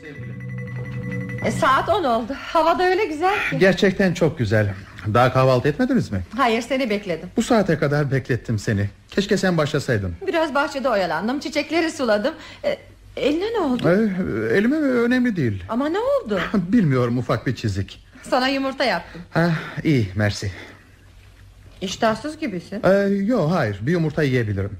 sevgilim. E, saat 10 oldu. Hava da öyle güzel ki. Gerçekten çok güzel. Daha kahvaltı etmediniz mi? Hayır seni bekledim. Bu saate kadar beklettim seni. Keşke sen başlasaydın. Biraz bahçede oyalandım. Çiçekleri suladım. E, eline ne oldu? Ee, elime önemli değil. Ama ne oldu? Bilmiyorum ufak bir çizik. Sana yumurta yaptım. Ha, iyi mersi. İştahsız gibisin. Ee, yok hayır bir yumurta yiyebilirim.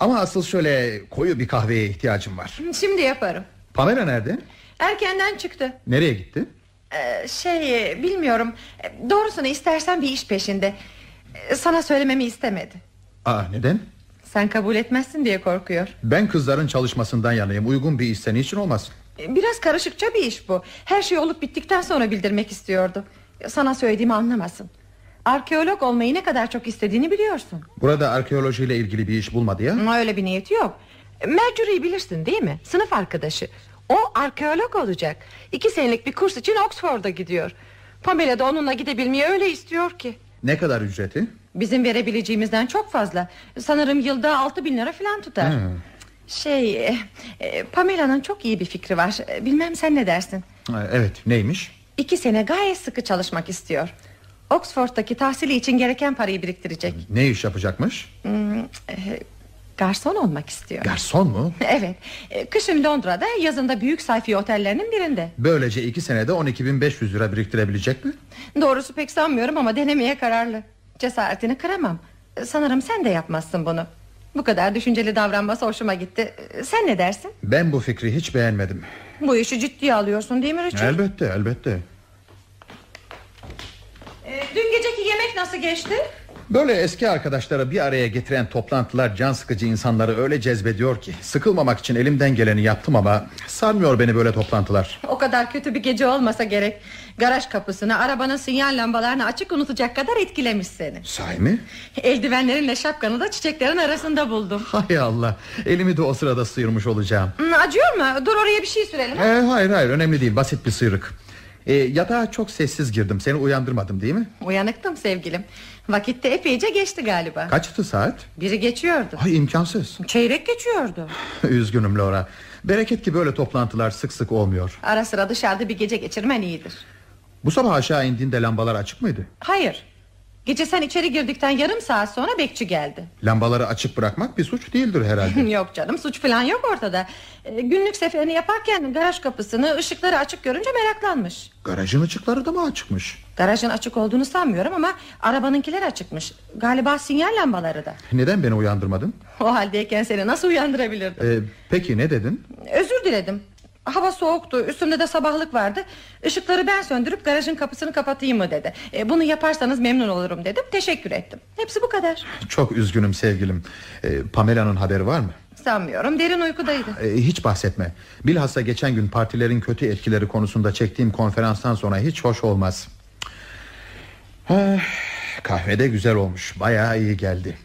Ama asıl şöyle koyu bir kahveye ihtiyacım var. Şimdi yaparım. Pamela nerede? Erkenden çıktı. Nereye gitti? Ee, şey bilmiyorum. Doğrusunu istersen bir iş peşinde. E, Sana söylememi istemedi. Aa, neden? Sen kabul etmezsin diye korkuyor. Ben kızların çalışmasından yanayım. Uygun bir iş senin için olmaz. E, Biraz karışıkça bir iş bu. Her şey olup bittikten sonra bildirmek istiyordu. Sana söylediğimi anlamasın. Arkeolog olmayı ne kadar çok istediğini biliyorsun. Burada arkeolojiyle ilgili bir iş bulmadı ya. Öyle bir niyeti yok. Mercury'yi bilirsin değil mi? Sınıf arkadaşı. O arkeolog olacak. İki senelik bir kurs için Oxford'a gidiyor. Pamela da onunla gidebilmeyi öyle istiyor ki. Ne kadar ücreti? Bizim verebileceğimizden çok fazla. Sanırım yılda altı bin lira falan tutar. Hmm. Şey, e, e, Pamela'nın çok iyi bir fikri var. E, Bilmem sen ne dersin? Evet neymiş? İki sene gayet sıkı çalışmak istiyor. Oxford'daki tahsili için gereken parayı biriktirecek. Ne iş yapacakmış? Hmm, e, garson olmak istiyor. Garson mu? Evet. E, Kışın Londra'da, yazında büyük sayfi otellerinin birinde. Böylece iki senede 12.500 lira biriktirebilecek mi? Doğrusu pek sanmıyorum ama denemeye kararlı. Cesaretini kıramam. Sanırım sen de yapmazsın bunu. Bu kadar düşünceli davranması hoşuma gitti. Sen ne dersin? Ben bu fikri hiç beğenmedim. Bu işi ciddiye alıyorsun değil mi Richard? Elbette elbette. E, Dün geceki yemek nasıl geçti? Böyle eski arkadaşları bir araya getiren toplantılar can sıkıcı insanları öyle cezbediyor ki Sıkılmamak için elimden geleni yaptım ama Sarmıyor beni böyle toplantılar O kadar kötü bir gece olmasa gerek. Garaj kapısını, arabanın sinyal lambalarını açık unutacak kadar etkilemiş seni. Sahi mi? Eldivenlerinle şapkanı da çiçeklerin arasında buldum. Hay Allah elimi de o sırada sıyırmış olacağım Acıyor mu? Dur oraya bir şey sürelim. ee, Hayır hayır önemli değil basit bir sıyrık ee, Yatağa çok sessiz girdim seni uyandırmadım değil mi? Uyanıktım sevgilim. Vakitte epeyce geçti galiba. Kaçtı saat? Biri geçiyordu. Ay imkansız Çeyrek geçiyordu. Üzgünüm Laura Bereket ki böyle toplantılar sık sık olmuyor Ara sıra dışarıda bir gece geçirmen iyidir. Bu sabah aşağı indiğinde lambalar açık mıydı? Hayır. Gece sen içeri girdikten yarım saat sonra bekçi geldi. Lambaları açık bırakmak bir suç değildir herhalde yok canım suç falan yok ortada. Ee, günlük seferini yaparken garaj kapısını ışıkları açık görünce meraklanmış. Garajın ışıkları da mı açıkmış? Garajın açık olduğunu sanmıyorum ama arabanınkiler açıkmış. Galiba sinyal lambaları da. Neden beni uyandırmadın? O haldeyken seni nasıl uyandırabilirdim? Ee, peki ne dedin? Özür diledim. Hava soğuktu üstümde de sabahlık vardı. Işıkları ben söndürüp garajın kapısını kapatayım mı dedi. E, Bunu yaparsanız memnun olurum dedim. Teşekkür ettim. Hepsi bu kadar. Çok üzgünüm sevgilim. Ee, Pamela'nın haberi var mı? Sanmıyorum. Derin uykudaydı. Ee, hiç bahsetme. Bilhassa geçen gün partilerin kötü etkileri konusunda çektiğim konferanstan sonra hiç hoş olmaz. Ah, Kahve de güzel olmuş. Bayağı iyi geldi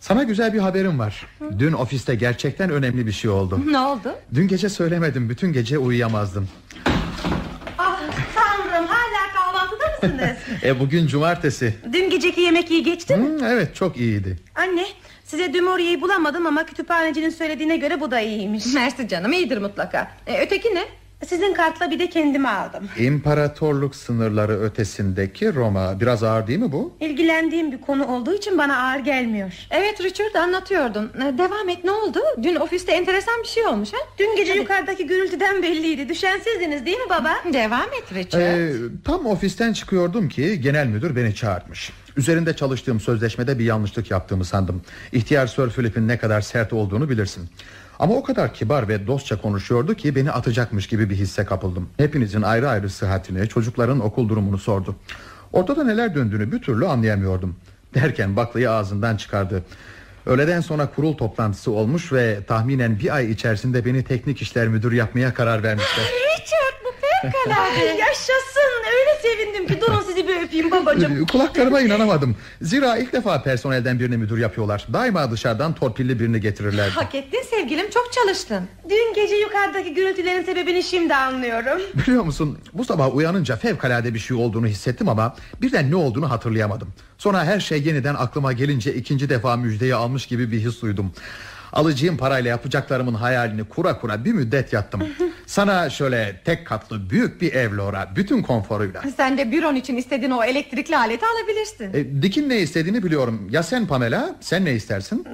Sana güzel bir haberim var Dün ofiste gerçekten önemli bir şey oldu Ne oldu? Dün gece söylemedim bütün gece uyuyamazdım Ah tanrım hala kahvaltıda mısınız? e, Bugün cumartesi Dün geceki yemek iyi geçti mi? Hı, Evet çok iyiydi Anne size Dumoria'yı bulamadım ama kütüphanecinin söylediğine göre bu da iyiymiş. Mersi canım iyidir mutlaka e, Öteki ne? Sizin kartla bir de kendime aldım. İmparatorluk sınırları ötesindeki Roma Biraz ağır değil mi bu? İlgilendiğim bir konu olduğu için bana ağır gelmiyor. Evet Richard anlatıyordun e, Devam et ne oldu? Dün ofiste enteresan bir şey olmuş ha? Dün gece yukarıdaki gürültüden belliydi. Düşen sizdiniz değil mi baba? Devam et Richard Ee, tam ofisten çıkıyordum ki genel müdür beni çağırmış. Üzerinde çalıştığım sözleşmede bir yanlışlık yaptığımı sandım. İhtiyar Sir Philip'in ne kadar sert olduğunu bilirsin. Ama o kadar kibar ve dostça konuşuyordu ki beni atacakmış gibi bir hisse kapıldım. Hepinizin ayrı ayrı sıhhatini, çocukların okul durumunu sordu. Ortada neler döndüğünü bir türlü anlayamıyordum. Derken baklayı ağzından çıkardı. Öğleden sonra kurul toplantısı olmuş ve tahminen bir ay içerisinde beni teknik işler müdür yapmaya karar vermişler. Richard fevkalade Yaşasın öyle sevindim ki durun sizi bir öpeyim babacığım. Ee, Kulaklarıma inanamadım. Zira ilk defa personelden birini müdür yapıyorlar. Daima dışarıdan torpilli birini getirirlerdi. Hak ettin sevgilim çok çalıştın Dün gece yukarıdaki gürültülerin sebebini şimdi anlıyorum. Biliyor musun bu sabah uyanınca fevkalade bir şey olduğunu hissettim ama birden ne olduğunu hatırlayamadım. Sonra her şey yeniden aklıma gelince ikinci defa müjdeyi almış gibi bir his duydum. Alacağım parayla yapacaklarımın hayalini kura kura bir müddet yattım. Sana şöyle tek katlı büyük bir ev Laura Bütün konforuyla. Sen de büron için istediğin o elektrikli aleti alabilirsin. E, Dick'in ne istediğini biliyorum. Ya sen Pamela sen ne istersin?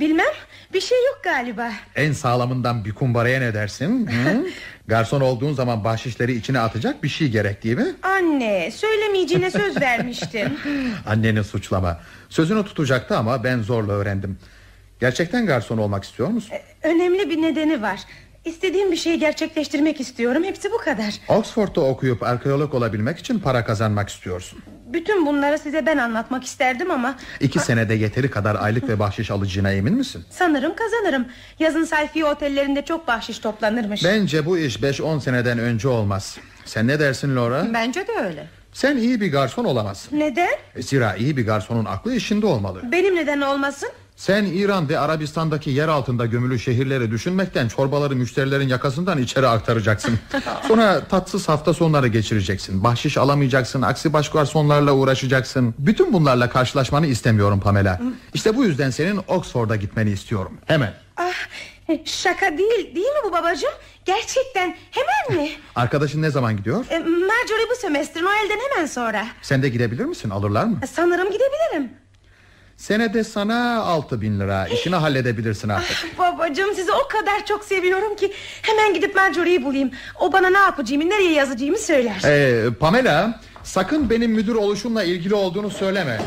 Bilmem. Bir şey yok galiba. En sağlamından bir kumbaraya ne dersin? Hı? Garson olduğun zaman bahşişleri içine atacak bir şey gerek değil mi? Anne söylemeyeceğine söz vermiştin. Anneni suçlama. Sözünü tutacaktı ama ben zorla öğrendim. Gerçekten garson olmak istiyor musun? Önemli bir nedeni var İstediğim bir şeyi gerçekleştirmek istiyorum. Hepsi bu kadar. Oxford'da okuyup arkeolog olabilmek için para kazanmak istiyorsun. Bütün bunları size ben anlatmak isterdim ama İki senede yeteri kadar aylık ve bahşiş alacağına emin misin? Sanırım kazanırım. Yazın sayfiye otellerinde çok bahşiş toplanırmış. Bence bu iş 5-10 seneden önce olmaz. Sen ne dersin Laura? Bence de öyle. Sen iyi bir garson olamazsın. Neden? E, Zira iyi bir garsonun aklı işinde olmalı. Benim neden olmasın? Sen İran ve Arabistan'daki yer altında gömülü şehirleri düşünmekten Çorbaları müşterilerin yakasından içeri aktaracaksın. Sonra tatsız hafta sonları geçireceksin. Bahşiş alamayacaksın Aksi baş garsonlarla uğraşacaksın. Bütün bunlarla karşılaşmanı istemiyorum Pamela. İşte bu yüzden senin Oxford'a gitmeni istiyorum. Hemen. Ah, şaka değil değil mi bu babacığım? Gerçekten hemen mi? Arkadaşın ne zaman gidiyor? E, Marjorie bu semestr Noel'den hemen sonra. Sen de gidebilir misin? Alırlar mı? Sanırım gidebilirim Senede sana altı bin lira. İşini halledebilirsin artık. Babacığım sizi o kadar çok seviyorum ki Hemen gidip Marjorie'yi bulayım. O bana ne yapacağımı nereye yazacağımı söyler. Ee, Pamela sakın benim müdür oluşumla ilgili olduğunu söyleme.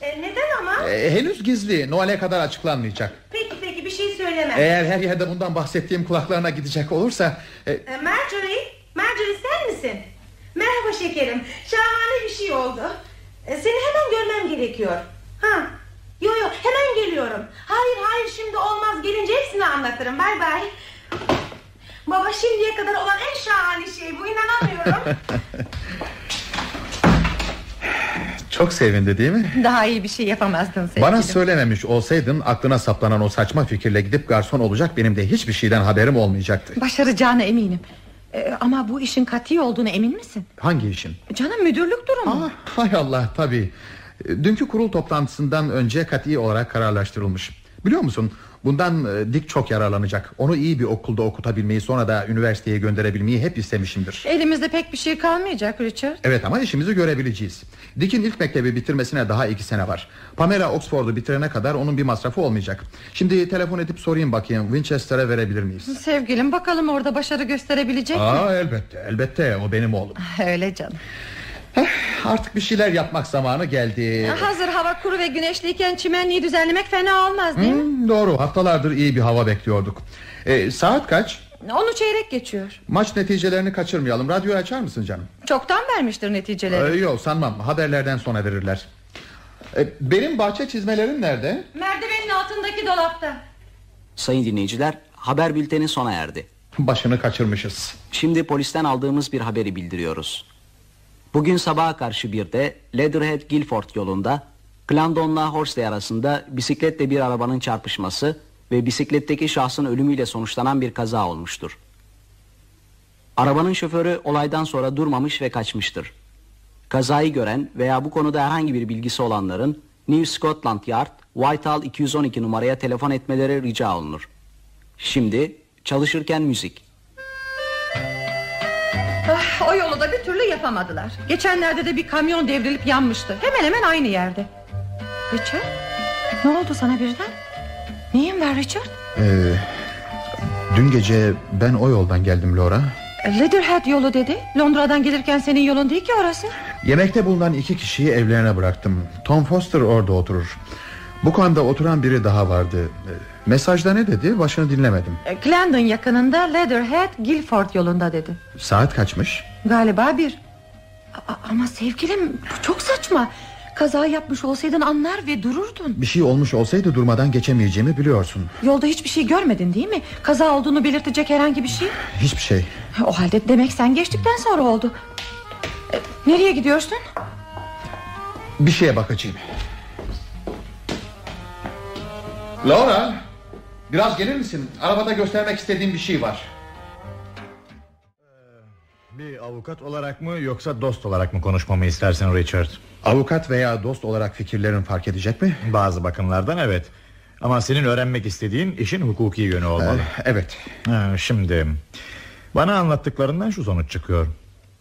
E, Neden ama? ee, Henüz gizli. Noel'e kadar açıklanmayacak. Peki peki bir şey söylemem Eğer her yerde bundan bahsettiğim kulaklarına gidecek olursa e, E, Marjorie Marjorie sen misin? Merhaba şekerim. Şahane bir şey oldu. E, Seni hemen görmem gerekiyor. Ha Yo yo hemen geliyorum Hayır hayır şimdi olmaz gelince hepsini anlatırım bay bay Baba şimdiye kadar olan en şahane şey bu inanamıyorum Çok sevindi değil mi? Daha iyi bir şey yapamazdın sevgilim Bana söylememiş olsaydın aklına saplanan o saçma fikirle gidip garson olacak benim de hiçbir şeyden haberim olmayacaktı. Başaracağına eminim Ee, Ama bu işin kati olduğunu emin misin? Hangi işin? Canım müdürlük durumu Aa, hay Allah tabii. E, Dünkü kurul toplantısından önce kat'i olarak kararlaştırılmış. Biliyor musun? Bundan e, Dick çok yararlanacak. Onu iyi bir okulda okutabilmeyi sonra da üniversiteye gönderebilmeyi hep istemişimdir. Elimizde pek bir şey kalmayacak Richard Evet ama işimizi görebileceğiz. Dick'in ilk mektebi bitirmesine daha iki sene var. Pamela Oxford'u bitirene kadar onun bir masrafı olmayacak. Şimdi telefon edip sorayım bakayım Winchester'a verebilir miyiz? Sevgilim bakalım orada başarı gösterebilecek mi? Aa elbette elbette o benim oğlum. Öyle canım Artık bir şeyler yapmak zamanı geldi. Hazır hava kuru ve güneşliyken çimenliği düzenlemek fena olmaz değil mi? Hmm, doğru haftalardır iyi bir hava bekliyorduk. Ee, saat kaç? Onu çeyrek geçiyor Maç neticelerini kaçırmayalım. Radyoyu açar mısın canım? Çoktan vermiştir neticeleri Ee, yok sanmam. Haberlerden sonra verirler. Ee, benim bahçe çizmelerim nerede? Merdivenin altındaki dolapta Sayın dinleyiciler, haber bülteni sona erdi. Başını kaçırmışız. Şimdi polisten aldığımız bir haberi bildiriyoruz. Bugün sabaha karşı bir de Leatherhead Guilford yolunda Clandon'la Horsley arasında bisikletle bir arabanın çarpışması ve bisikletteki şahsın ölümüyle sonuçlanan bir kaza olmuştur. Arabanın şoförü olaydan sonra durmamış ve kaçmıştır. Kazayı gören veya bu konuda herhangi bir bilgisi olanların New Scotland Yard, Whitehall 212 numaraya telefon etmeleri rica olunur. Şimdi çalışırken müzik. ah, O yolu da bir türlü yapamadılar Geçenlerde de bir kamyon devrilip yanmıştı Hemen hemen aynı yerde Richard ne oldu sana birden Neyin var Richard Ee, dün gece ben o yoldan geldim Laura. Leatherhead yolu dedi Londra'dan gelirken senin yolun değil ki orası Yemekte bulunan iki kişiyi evlerine bıraktım. Tom Foster orada oturur. Bu konuda oturan biri daha vardı. Ee, Mesajda ne dedi başını dinlemedim. E, Clarendon yakınında Leatherhead Guilford yolunda dedi Saat kaçmış? Galiba bir A- Ama sevgilim bu çok saçma Kaza yapmış olsaydın anlar ve dururdun Bir şey olmuş olsaydı durmadan geçemeyeceğimi biliyorsun. Yolda hiçbir şey görmedin değil mi Kaza olduğunu belirtecek herhangi bir şey Hiçbir şey. O halde demek sen geçtikten sonra oldu E, Nereye gidiyorsun Bir şeye bakacağım. Laura, biraz gelir misin? Arabada göstermek istediğim bir şey var. Bir avukat olarak mı yoksa dost olarak mı konuşmamı istersin Richard? Avukat veya dost olarak fikirlerin fark edecek mi? Bazı bakımlardan evet. Ama senin öğrenmek istediğin işin hukuki yönü olmalı. Ee, evet. Ha, şimdi Bana anlattıklarından şu sonuç çıkıyor.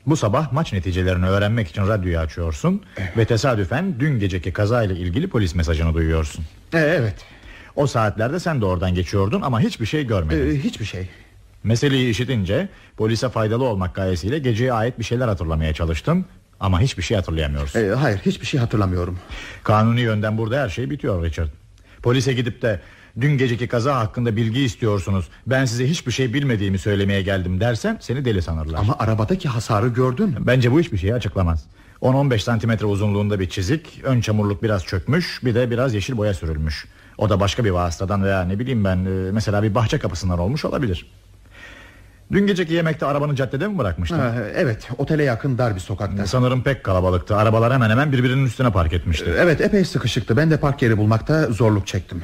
Bu sabah maç neticelerini öğrenmek için radyoyu açıyorsun evet. ve tesadüfen dün geceki kazayla ilgili polis mesajını duyuyorsun. Ee, evet. O saatlerde sen de oradan geçiyordun ama hiçbir şey görmedin. Ee, hiçbir şey. Meseleyi işitince polise faydalı olmak gayesiyle geceye ait bir şeyler hatırlamaya çalıştım ama hiçbir şey hatırlayamıyorsun. Ee, hayır, hiçbir şey hatırlamıyorum. Kanuni yönden burada her şey bitiyor Richard. Polise gidip de dün geceki kaza hakkında bilgi istiyorsunuz. Ben size hiçbir şey bilmediğimi söylemeye geldim dersen seni deli sanırlar. Ama arabadaki hasarı gördün. Bence bu hiçbir şeyi açıklamaz. 10-15 santimetre uzunluğunda bir çizik Ön çamurluk biraz çökmüş Bir de biraz yeşil boya sürülmüş O da başka bir vasıtadan veya ne bileyim ben e, Mesela bir bahçe kapısından olmuş olabilir Dün geceki yemekte arabanı caddede mi bırakmıştın? Ha, evet otele yakın dar bir sokakta. Sanırım pek kalabalıktı. Arabalar hemen hemen birbirinin üstüne park etmişti. Evet epey sıkışıktı. Ben de park yeri bulmakta zorluk çektim.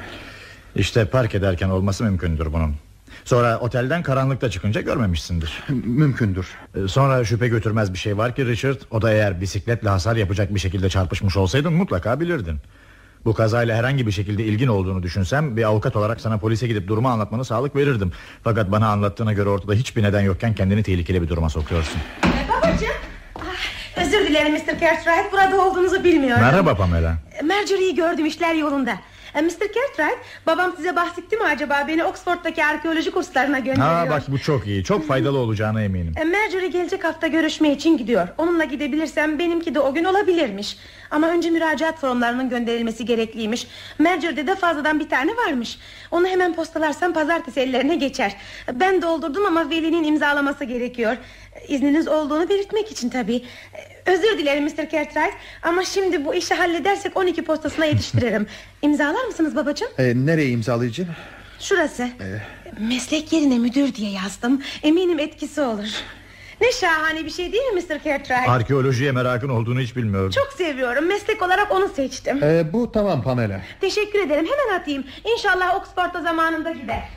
İşte park ederken olması mümkündür bunun. Sonra otelden karanlıkta çıkınca görmemişsindir. Mümkündür. Ee, Sonra şüphe götürmez bir şey var ki Richard. O da eğer bisikletle hasar yapacak bir şekilde çarpışmış olsaydın mutlaka bilirdin bu kazayla herhangi bir şekilde ilgin olduğunu düşünsem Bir avukat olarak sana polise gidip durumu anlatmanı sağlık verirdim. Fakat bana anlattığına göre ortada hiçbir neden yokken Kendini tehlikeli bir duruma sokuyorsun. Ee, Babacığım. Ah, Özür dilerim Mr. Cartwright. Burada olduğunuzu bilmiyorum. Merhaba Pamela. Marjorie'yi gördüm işler yolunda. E, Mr. Cartwright babam size bahsetti mi acaba? Beni Oxford'daki arkeoloji kurslarına gönderiyor. Ha, Bak bu çok iyi. Çok faydalı olacağına eminim. Marjorie gelecek hafta görüşme için gidiyor. Onunla gidebilirsem benimki de o gün olabilirmiş Ama önce müracaat formlarının gönderilmesi gerekliymiş. Marjorie'de de fazladan bir tane varmış. Onu hemen postalarsam pazartesi ellerine geçer. Ben doldurdum ama velinin imzalaması gerekiyor. İzniniz olduğunu belirtmek için tabii. Özür dilerim Mr. Cartwright Ama şimdi bu işi halledersek 12 postasına yetiştiririm İmzalar mısınız babacığım? Ee, nereye imzalayacağım? Şurası. Ee... Meslek yerine müdür diye yazdım. Eminim etkisi olur ne şahane bir şey değil mi Mr. Cartwright? Arkeolojiye merakın olduğunu hiç bilmiyorum. Çok seviyorum. Meslek olarak onu seçtim. Ee, bu tamam Pamela. Teşekkür ederim. Hemen atayım. İnşallah Oxford'da zamanında gider.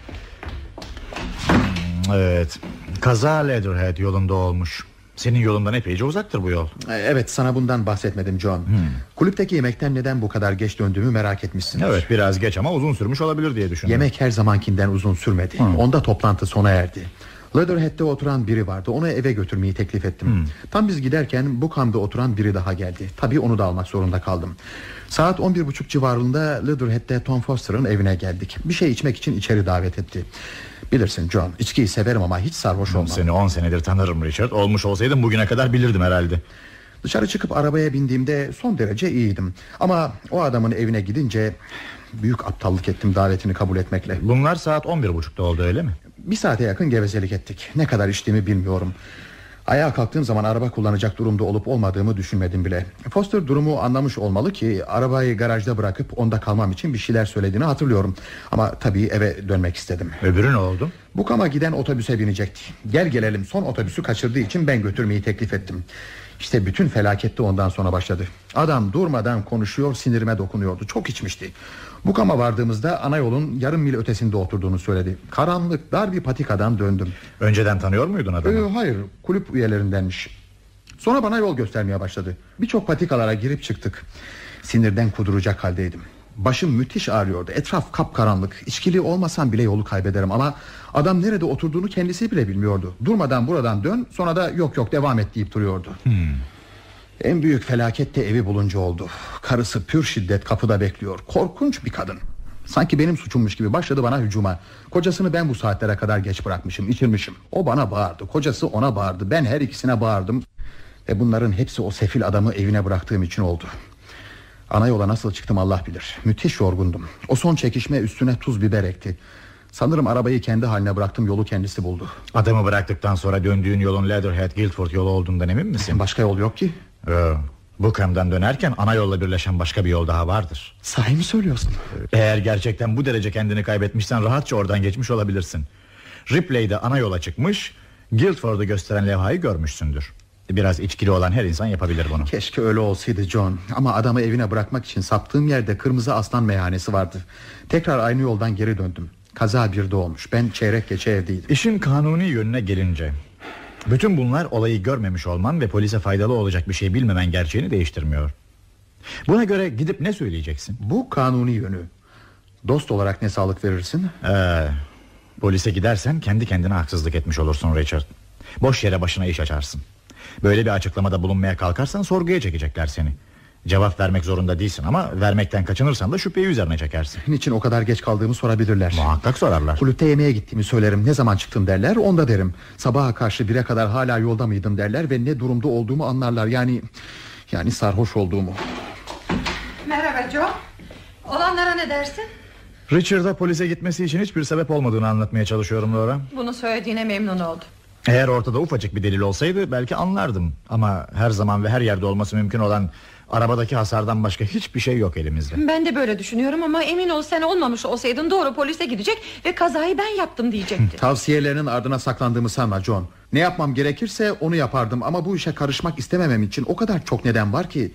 Evet. Kaza Leatherhead yolunda olmuş. Senin yolundan epeyce uzaktır bu yol ee, Evet sana bundan bahsetmedim John hmm. Kulüpteki yemekten neden bu kadar geç döndüğümü merak etmişsin. Evet biraz geç ama uzun sürmüş olabilir diye düşündüm Yemek her zamankinden uzun sürmedi hmm. Onda toplantı sona erdi Leatherhead'de oturan biri vardı. Onu eve götürmeyi teklif ettim. Hmm. Tam biz giderken bu kamda oturan biri daha geldi. Tabii onu da almak zorunda kaldım. Saat 11.30 civarında Leatherhead'de Tom Foster'ın evine geldik. Bir şey içmek için içeri davet etti. Bilirsin John içkiyi severim ama hiç sarhoş olmam. Seni on senedir tanırım Richard. Olmuş olsaydım bugüne kadar bilirdim herhalde. Dışarı çıkıp arabaya bindiğimde son derece iyiydim. Ama o adamın evine gidince Büyük aptallık ettim davetini kabul etmekle. Bunlar saat on bir buçukta oldu öyle mi? Bir saate yakın gevezelik ettik. Ne kadar içtiğimi bilmiyorum. Ayağa kalktığım zaman araba kullanacak durumda olup olmadığımı düşünmedim bile. Foster durumu anlamış olmalı ki Arabayı garajda bırakıp onda kalmam için bir şeyler söylediğini hatırlıyorum. Ama tabii eve dönmek istedim. Öbürü ne oldu? Bu kama giden otobüse binecekti. Gel gelelim son otobüsü kaçırdığı için ben götürmeyi teklif ettim İşte bütün felaket de ondan sonra başladı Adam durmadan konuşuyor sinirime dokunuyordu Çok içmişti Bukama vardığımızda ana yolun yarım mil ötesinde oturduğunu söyledi. Karanlık dar bir patikadan döndüm. Önceden tanıyor muydun adamı? Ee, hayır kulüp üyelerindenmiş. Sonra bana yol göstermeye başladı. Birçok patikalara girip çıktık. Sinirden kuduracak haldeydim. Başım müthiş ağrıyordu. Etraf kapkaranlık. İçkili olmasam bile yolu kaybederim ama adam nerede oturduğunu kendisi bile bilmiyordu. Durmadan buradan dön sonra da yok yok devam et deyip duruyordu. Hmm. En büyük felaket de evi bulunca oldu Karısı pür şiddet kapıda bekliyor Korkunç bir kadın Sanki benim suçummuş gibi başladı bana hücuma Kocasını ben bu saatlere kadar geç bırakmışım içirmişim O bana bağırdı kocası ona bağırdı Ben her ikisine bağırdım Ve bunların hepsi o sefil adamı evine bıraktığım için oldu Ana yola nasıl çıktım Allah bilir Müthiş yorgundum O son çekişme üstüne tuz biber ekti Sanırım arabayı kendi haline bıraktım yolu kendisi buldu Adamı bıraktıktan sonra döndüğün yolun Leatherhead Guildford yolu olduğundan emin misin? Başka yol yok ki Ee, bu kamdan dönerken ana yolla birleşen başka bir yol daha vardır. Sahi mi söylüyorsun? Eğer gerçekten bu derece kendini kaybetmişsen rahatça oradan geçmiş olabilirsin. Ripley'de ana yola çıkmış, Guildford'u gösteren levhayı görmüşsündür. Biraz içkili olan her insan yapabilir bunu. Keşke öyle olsaydı John. Ama adamı evine bırakmak için saptığım yerde Kırmızı Aslan meyhanesi vardı. Tekrar aynı yoldan geri döndüm. Kaza birde olmuş. Ben çeyrek geçe evdeydim. İşin kanuni yönüne gelince bütün bunlar olayı görmemiş olman ve polise faydalı olacak bir şey bilmemen gerçeğini değiştirmiyor. Buna göre gidip ne söyleyeceksin? Bu kanuni yönü. Dost olarak ne sağlık verirsin? Ee, polise gidersen kendi kendine haksızlık etmiş olursun Richard. Boş yere başına iş açarsın. Böyle bir açıklamada bulunmaya kalkarsan sorguya çekecekler seni. Cevap vermek zorunda değilsin ama vermekten kaçınırsan da şüpheyi üzerine çekersin. Niçin o kadar geç kaldığımı sorabilirler. Muhakkak sorarlar. Kulüpte yemeğe gittiğimi söylerim. Ne zaman çıktın derler. Onda derim. Sabaha karşı bire kadar hala yolda mıydım derler ve ne durumda olduğumu anlarlar. Yani yani sarhoş olduğumu. Merhaba Joe. Olanlara ne dersin? Richard'a polise gitmesi için hiçbir sebep olmadığını anlatmaya çalışıyorum Laura. Bunu söylediğine memnun oldum. Eğer ortada ufacık bir delil olsaydı belki anlardım. Ama her zaman ve her yerde olması mümkün olan arabadaki hasardan başka hiçbir şey yok elimizde. Ben de böyle düşünüyorum ama emin ol sen olmamış olsaydın doğru polise gidecek ve kazayı ben yaptım diyecekti. Tavsiyelerinin ardına saklandığımı sanma John. Ne yapmam gerekirse onu yapardım ama bu işe karışmak istememem için o kadar çok neden var ki...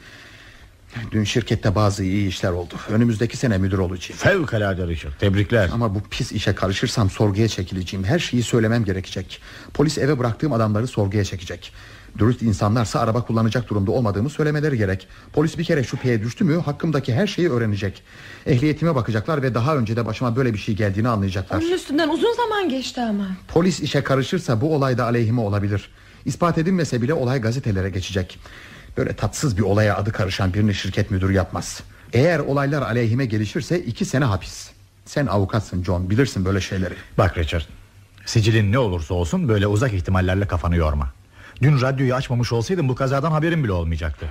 Dün şirkette bazı iyi işler oldu. Önümüzdeki sene müdür olacağım. Fevkalade Richard. Tebrikler. Ama bu pis işe karışırsam sorguya çekileceğim. Her şeyi söylemem gerekecek. Polis eve bıraktığım adamları sorguya çekecek. Dürüst insanlarsa araba kullanacak durumda olmadığımı söylemeleri gerek. Polis bir kere şüpheye düştü mü hakkımdaki her şeyi öğrenecek. Ehliyetime bakacaklar ve daha önce de başıma böyle bir şey geldiğini anlayacaklar. Onun üstünden uzun zaman geçti ama. Polis işe karışırsa bu olay da aleyhime olabilir. İspat edilmese bile olay gazetelere geçecek. Böyle tatsız bir olaya adı karışan birini şirket müdürü yapmaz. Eğer olaylar aleyhime gelişirse iki sene hapis. Sen avukatsın John bilirsin böyle şeyleri. Bak Richard. Sicilin ne olursa olsun böyle uzak ihtimallerle kafanı yorma. Dün radyoyu açmamış olsaydım bu kazadan haberim bile olmayacaktı.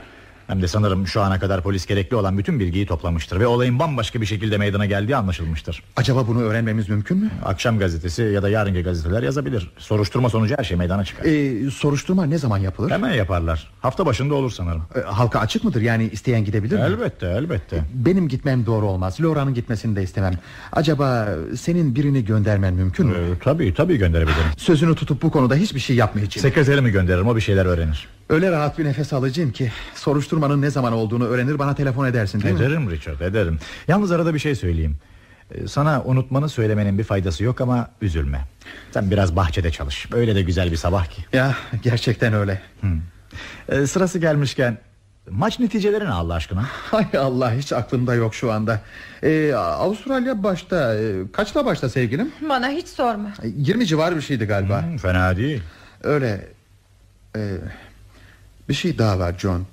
Hem de sanırım şu ana kadar polis gerekli olan bütün bilgiyi toplamıştır Ve olayın bambaşka bir şekilde meydana geldiği anlaşılmıştır. Acaba bunu öğrenmemiz mümkün mü? Akşam gazetesi ya da yarınki gazeteler yazabilir. Soruşturma sonucu her şey meydana çıkar. Ee, Soruşturma ne zaman yapılır? Hemen yaparlar. Hafta başında olur sanırım. Ee, Halka açık mıdır? Yani isteyen gidebilir mi? Elbette elbette. Benim gitmem doğru olmaz. Laura'nın gitmesini de istemem. Acaba senin birini göndermen mümkün mü? Ee, tabii tabii gönderebilirim. Sözünü tutup bu konuda hiçbir şey yapmayacağım. Sekreterimi gönderirim o bir şeyler öğrenir Öyle rahat bir nefes alacağım ki Soruşturmanın ne zaman olduğunu öğrenir bana telefon edersin değil ederim mi? Ederim Richard ederim. Yalnız arada bir şey söyleyeyim. Ee, sana unutmanı söylemenin bir faydası yok ama üzülme. Sen biraz bahçede çalış. Öyle de güzel bir sabah ki. Ya gerçekten öyle. Ee, Sırası gelmişken Maç neticeleri ne Allah aşkına? Hay Allah hiç aklımda yok şu anda. Ee, Avustralya başta ee, Kaçla başta sevgilim? Bana hiç sorma. 20 civarı bir şeydi galiba. Hmm, Fena değil. Öyle ee, Bir şey daha var John.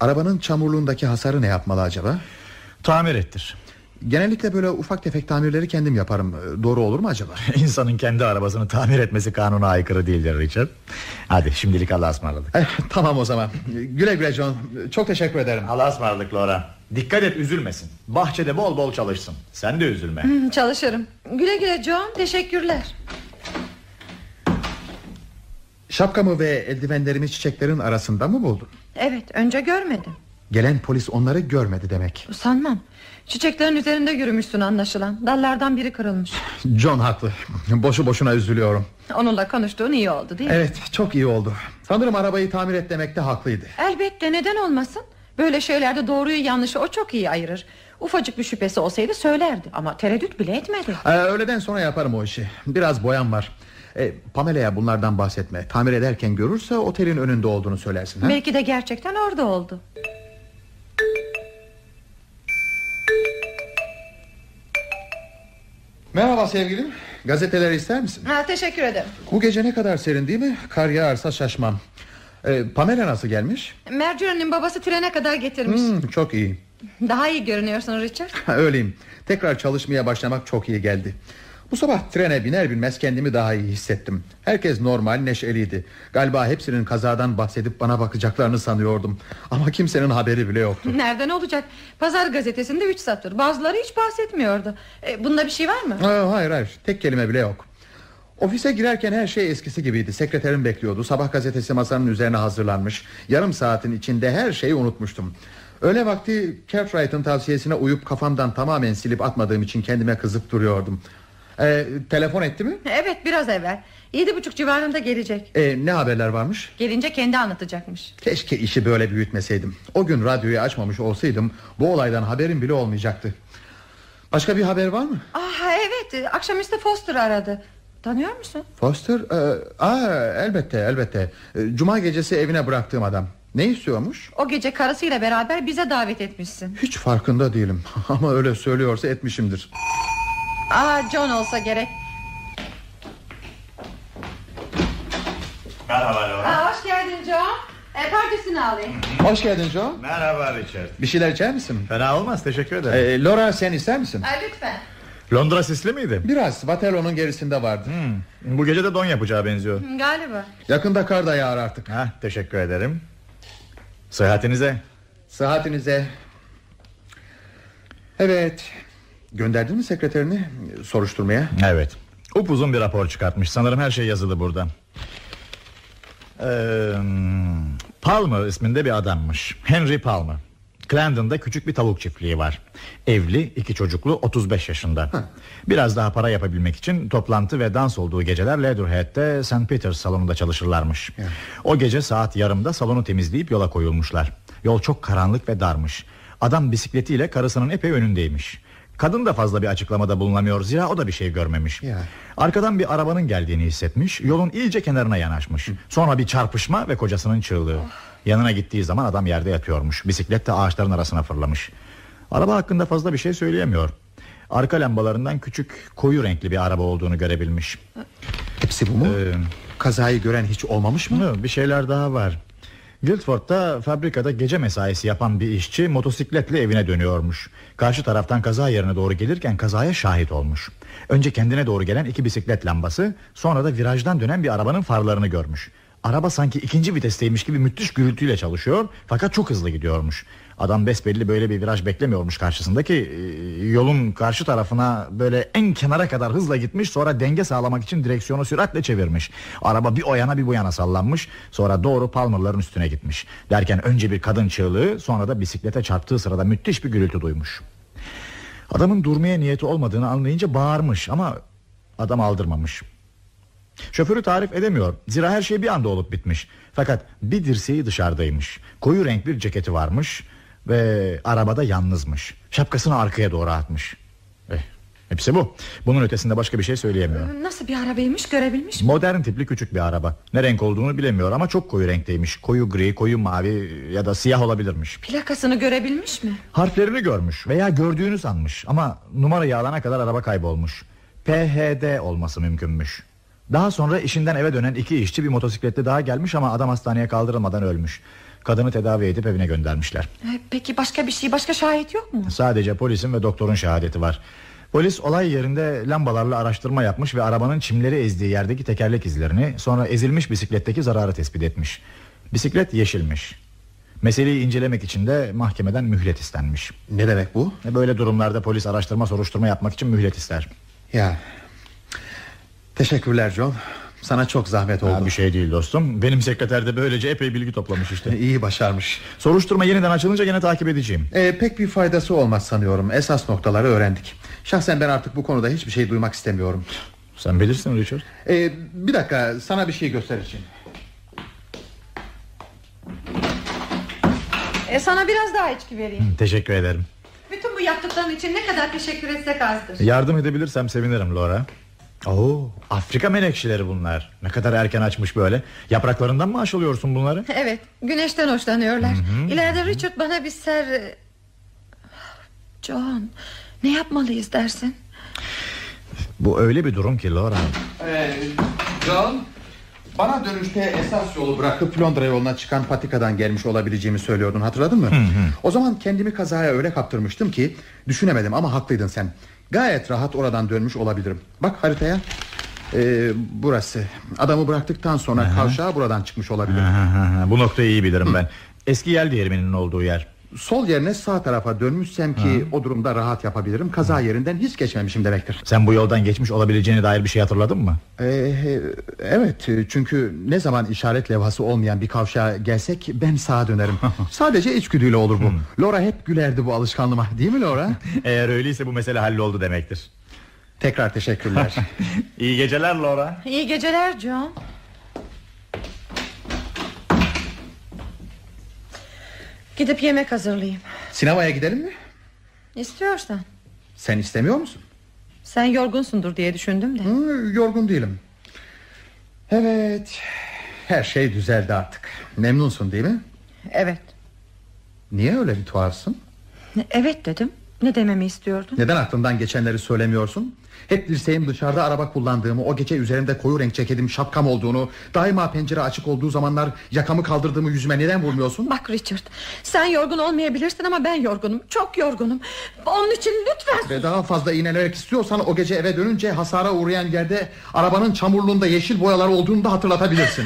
Arabanın çamurluğundaki hasarı ne yapmalı acaba? Tamir ettir. Genellikle böyle ufak tefek tamirleri kendim yaparım. Doğru olur mu acaba? İnsanın kendi arabasını tamir etmesi kanuna aykırı değildir Richard. Hadi şimdilik Allah'a ısmarladık. Eh, Tamam o zaman. Güle güle John. Çok teşekkür ederim. Allah'a ısmarladık Laura. Dikkat et üzülmesin. Bahçede bol bol çalışsın. Sen de üzülme. Hmm, Çalışırım. Güle güle John teşekkürler Şapkamı ve eldivenlerimi çiçeklerin arasında mı buldun? Evet önce görmedim. Gelen polis onları görmedi demek. Sanmam Çiçeklerin üzerinde yürümüşsün anlaşılan. Dallardan biri kırılmış. John haklı. Boşu boşuna üzülüyorum. Onunla konuştuğun iyi oldu değil mi? Evet çok iyi oldu. Sanırım arabayı tamir et demekte haklıydı. Elbette neden olmasın? Böyle şeylerde doğruyu yanlışı o çok iyi ayırır. Ufacık bir şüphesi olsaydı söylerdi Ama tereddüt bile etmedi. Ee, Öğleden sonra yaparım o işi. Biraz boyam var e, Pamela'ya bunlardan bahsetme. Tamir ederken görürse otelin önünde olduğunu söylersin ha? Belki de gerçekten orada oldu. Merhaba sevgilim. Gazeteleri ister misin? ha, Teşekkür ederim. Bu gece ne kadar serin değil mi? Kar yağarsa şaşmam. Ee, Pamela nasıl gelmiş? Mercury'nin babası trene kadar getirmiş. Hmm, çok iyi. Daha iyi görünüyorsun Richard. Öyleyim. Tekrar çalışmaya başlamak çok iyi geldi Bu sabah trene biner binmez kendimi daha iyi hissettim. Herkes normal neşeliydi. Galiba hepsinin kazadan bahsedip bana bakacaklarını sanıyordum. Ama kimsenin haberi bile yoktu. Nereden olacak? Pazar gazetesinde üç satır Bazıları hiç bahsetmiyordu. E, Bunda bir şey var mı? Aa, Hayır hayır. Tek kelime bile yok. Ofise girerken her şey eskisi gibiydi. Sekreterim bekliyordu. Sabah gazetesi masanın üzerine hazırlanmış. Yarım saatin içinde her şeyi unutmuştum. Öğle vakti Cartwright'ın tavsiyesine uyup kafamdan tamamen silip atmadığım için kendime kızıp duruyordum. Ee, telefon etti mi? Evet biraz evvel Yedi buçuk civarında gelecek Ee, ne haberler varmış? Gelince kendi anlatacakmış Keşke işi böyle büyütmeseydim. O gün radyoyu açmamış olsaydım bu olaydan haberim bile olmayacaktı. Başka bir haber var mı? Ah evet akşamüstü Foster aradı Tanıyor musun? Foster? Ee, aa, elbette elbette. Ee, Cuma gecesi evine bıraktığım adam. Ne istiyormuş? O gece karısıyla beraber bize davet etmişsin Hiç farkında değilim. Ama öyle söylüyorsa etmişimdir. Aa John olsa gerek Merhaba Laura. Aa, hoş geldin John. E, pardesini alayım. Hoş geldin Joe Merhaba Richard. Bir şeyler içer misin? Fena olmaz teşekkür ederim. Ee, Laura sen ister misin? Ay, lütfen. Londra sisli miydi? Biraz Vatello'nun gerisinde vardı Bu gece de don yapacağı benziyor. Galiba. Yakında kar da yağar artık Ha, teşekkür ederim. Sıhhatinize. Sıhhatinize Evet Gönderdin mi sekreterini soruşturmaya Evet. Upuzun bir rapor çıkartmış. Sanırım her şey yazılı burada. Ee, Palmer isminde bir adammış. Henry Palmer. Clarendon'da küçük bir tavuk çiftliği var. Evli, iki çocuklu, 35 yaşında. Biraz daha para yapabilmek için toplantı ve dans olduğu geceler Leatherhead'de St. Peter's salonunda çalışırlarmış. O gece saat yarımda salonu temizleyip yola koyulmuşlar. Yol çok karanlık ve darmış. Adam bisikletiyle karısının epey önündeymiş. Kadın da fazla bir açıklamada bulunamıyor zira o da bir şey görmemiş. Ya. Arkadan bir arabanın geldiğini hissetmiş. Yolun iyice kenarına yanaşmış. Sonra bir çarpışma ve kocasının çığlığı. Yanına gittiği zaman adam yerde yatıyormuş. Bisiklet de ağaçların arasına fırlamış. Araba hakkında fazla bir şey söyleyemiyor. Arka lambalarından küçük koyu renkli bir araba olduğunu görebilmiş. Hepsi bu mu? Ee, Kazayı gören hiç olmamış mı? Hı, Bir şeyler daha var. Guildford'da fabrikada gece mesaisi yapan bir işçi motosikletle evine dönüyormuş. Karşı taraftan kaza yerine doğru gelirken kazaya şahit olmuş. Önce kendine doğru gelen iki bisiklet lambası, sonra da virajdan dönen bir arabanın farlarını görmüş. Araba sanki ikinci vitesteymiş gibi müthiş gürültüyle çalışıyor fakat çok hızlı gidiyormuş. Adam besbelli böyle bir viraj beklemiyormuş karşısındaki e, yolun karşı tarafına böyle en kenara kadar hızla gitmiş sonra denge sağlamak için direksiyonu süratle çevirmiş. Araba bir o yana bir bu yana sallanmış sonra doğru Palmer'ların üstüne gitmiş. Derken önce bir kadın çığlığı sonra da bisiklete çarptığı sırada müthiş bir gürültü duymuş. Adamın durmaya niyeti olmadığını anlayınca bağırmış ama adam aldırmamış. Şoförü tarif edemiyor. Zira her şey bir anda olup bitmiş. Fakat bir dirseği dışarıdaymış. Koyu renk bir ceketi varmış ve arabada yalnızmış. Şapkasını arkaya doğru atmış. Eh, hepsi bu. Bunun ötesinde başka bir şey söyleyemiyor. Nasıl bir arabaymış görebilmiş mi? Modern tipli küçük bir araba. Ne renk olduğunu bilemiyor ama çok koyu renkteymiş. Koyu gri, koyu mavi ya da siyah olabilirmiş. Plakasını görebilmiş mi? Harflerini görmüş veya gördüğünü sanmış ama numarayı alana kadar araba kaybolmuş. PHD olması mümkünmüş. Daha sonra işinden eve dönen iki işçi bir motosikletle daha gelmiş ama adam hastaneye kaldırılmadan ölmüş. Kadını tedavi edip evine göndermişler. E, Peki başka bir şey başka şahit yok mu? Sadece polisin ve doktorun şehadeti var. Polis olay yerinde lambalarla araştırma yapmış ve arabanın çimleri ezdiği yerdeki tekerlek izlerini sonra ezilmiş bisikletteki zararı tespit etmiş. Bisiklet yeşilmiş. Meseleyi incelemek için de mahkemeden mühlet istenmiş. Ne demek bu? E, Böyle durumlarda polis araştırma soruşturma yapmak için mühlet ister. Ya Teşekkürler John Sana çok zahmet oldu Ha, bir şey değil dostum. Benim sekreter de böylece epey bilgi toplamış işte. İyi başarmış Soruşturma yeniden açılınca gene takip edeceğim. Ee, Pek bir faydası olmaz sanıyorum Esas noktaları öğrendik Şahsen ben artık bu konuda hiçbir şey duymak istemiyorum Sen bilirsin Richard. ee, Bir dakika sana bir şey göstereceğim E, sana biraz daha içki vereyim. Teşekkür ederim. Bütün bu yaptıkların için ne kadar teşekkür etsek azdır. Yardım edebilirsem sevinirim Laura. Oo, Afrika menekşeleri bunlar. Ne kadar erken açmış böyle. Yapraklarından mı aşılıyorsun bunları? Evet güneşten hoşlanıyorlar İleride Richard bana bir ser John Ne yapmalıyız dersin Bu öyle bir durum ki Laura. Ee, John Bana dönüşte esas yolu bırakıp Londra yoluna çıkan patikadan gelmiş olabileceğimi söylüyordun hatırladın mı? O zaman kendimi kazaya öyle kaptırmıştım ki Düşünemedim ama haklıydın sen Gayet rahat oradan dönmüş olabilirim. Bak haritaya. Ee, burası. Adamı bıraktıktan sonra kavşağa buradan çıkmış ha, Bu noktayı iyi bilirim ben. Eski yel değirmeninin olduğu yer. Sol yerine sağ tarafa dönmüşsem ki o durumda rahat yapabilirim. Kaza yerinden hiç geçmemişim demektir. Sen bu yoldan geçmiş olabileceğine dair bir şey hatırladın mı? Ee, evet çünkü ne zaman işaret levhası olmayan bir kavşağa gelsek ben sağa dönerim. Sadece içgüdüyle olur bu. Laura hep gülerdi bu alışkanlığıma değil mi Laura? Eğer öyleyse bu mesele halloldu demektir. Tekrar teşekkürler. İyi geceler Laura. İyi geceler John Gidip yemek hazırlayayım Sinemaya gidelim mi? İstiyorsan Sen istemiyor musun? Sen yorgunsundur diye düşündüm de Hı, yorgun değilim Evet Her şey düzeldi artık Memnunsun değil mi? Evet Niye öyle bir tuhafsın? Evet dedim Ne dememi istiyordun? Neden aklından geçenleri söylemiyorsun? Hep dirseğim dışarıda araba kullandığımı O gece üzerimde koyu renk ceketim şapkam olduğunu Daima pencere açık olduğu zamanlar Yakamı kaldırdığımı yüzüme neden vurmuyorsun? Bak Richard sen yorgun olmayabilirsin ama ben yorgunum Çok yorgunum Onun için lütfen Ve daha fazla iğnelerek istiyorsan O gece eve dönünce hasara uğrayan yerde Arabanın çamurluğunda yeşil boyalar olduğunu da hatırlatabilirsin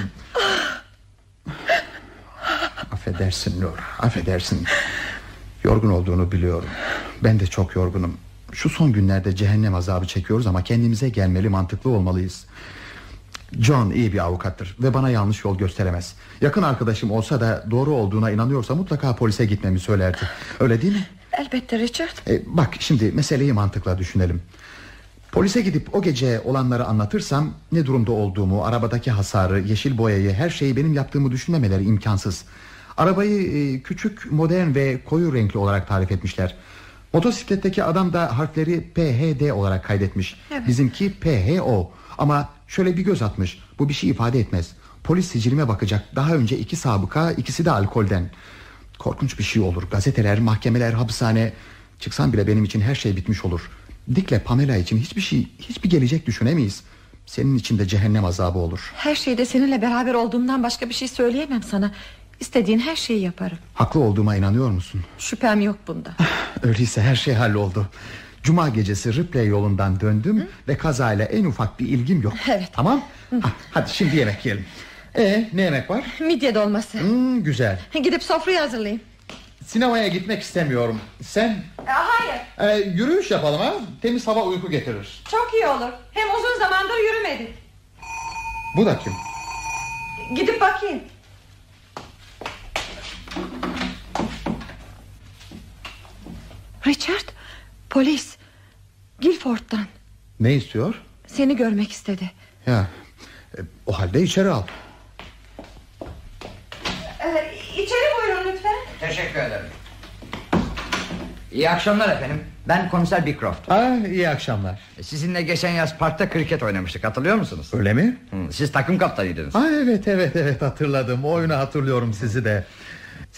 Affedersin Nur Affedersin Yorgun olduğunu biliyorum. Ben de çok yorgunum. Şu son günlerde cehennem azabı çekiyoruz Ama kendimize gelmeli mantıklı olmalıyız. John iyi bir avukattır Ve bana yanlış yol gösteremez. Yakın arkadaşım olsa da doğru olduğuna inanıyorsa Mutlaka polise gitmemi söylerdi. Öyle değil mi? Elbette Richard. E, bak şimdi meseleyi mantıkla düşünelim. Polise gidip o gece olanları anlatırsam Ne durumda olduğumu Arabadaki hasarı Yeşil boyayı Her şeyi benim yaptığımı düşünmemeleri imkansız Arabayı e, küçük modern ve koyu renkli olarak tarif etmişler. Motosikletteki adam da harfleri PHD olarak kaydetmiş. Evet. Bizimki PHO Ama şöyle bir göz atmış. Bu bir şey ifade etmez. Polis sicilime bakacak. Daha önce iki sabıka ikisi de alkolden. Korkunç bir şey olur. Gazeteler, mahkemeler, hapishane. Çıksam bile benim için her şey bitmiş olur. Dick'le Pamela için hiçbir şey Hiçbir gelecek düşünemeyiz. Senin için de cehennem azabı olur. Her şeyde seninle beraber olduğumdan başka bir şey söyleyemem sana İstediğin her şeyi yaparım. Haklı olduğuma inanıyor musun? Şüphem yok bunda. Öyleyse her şey halloldu. Cuma gecesi Ripley yolundan döndüm Ve kazayla en ufak bir ilgim yok. Evet. Tamam? Ha, Hadi şimdi yemek yiyelim. Ee, ne yemek var? Midye dolması. Hmm, güzel. Gidip sofrayı hazırlayayım. Sinemaya gitmek istemiyorum. Sen? Hayır. E, yürüyüş yapalım ha. Temiz hava uyku getirir. Çok iyi olur. Hem uzun zamandır yürümedik Bu da kim? Gidip bakayım Richard Polis Guilford'dan Ne istiyor? Seni görmek istedi Ya e, o halde içeri al ee, İçeri buyurun lütfen Teşekkür ederim. İyi akşamlar efendim. Ben komiser Beecroft. Aa, iyi akşamlar Sizinle geçen yaz parkta kriket oynamıştık hatırlıyor musunuz? Öyle mi? Hı, Siz takım kaptanıydınız. Aa, evet evet evet hatırladım o oyunu hatırlıyorum sizi de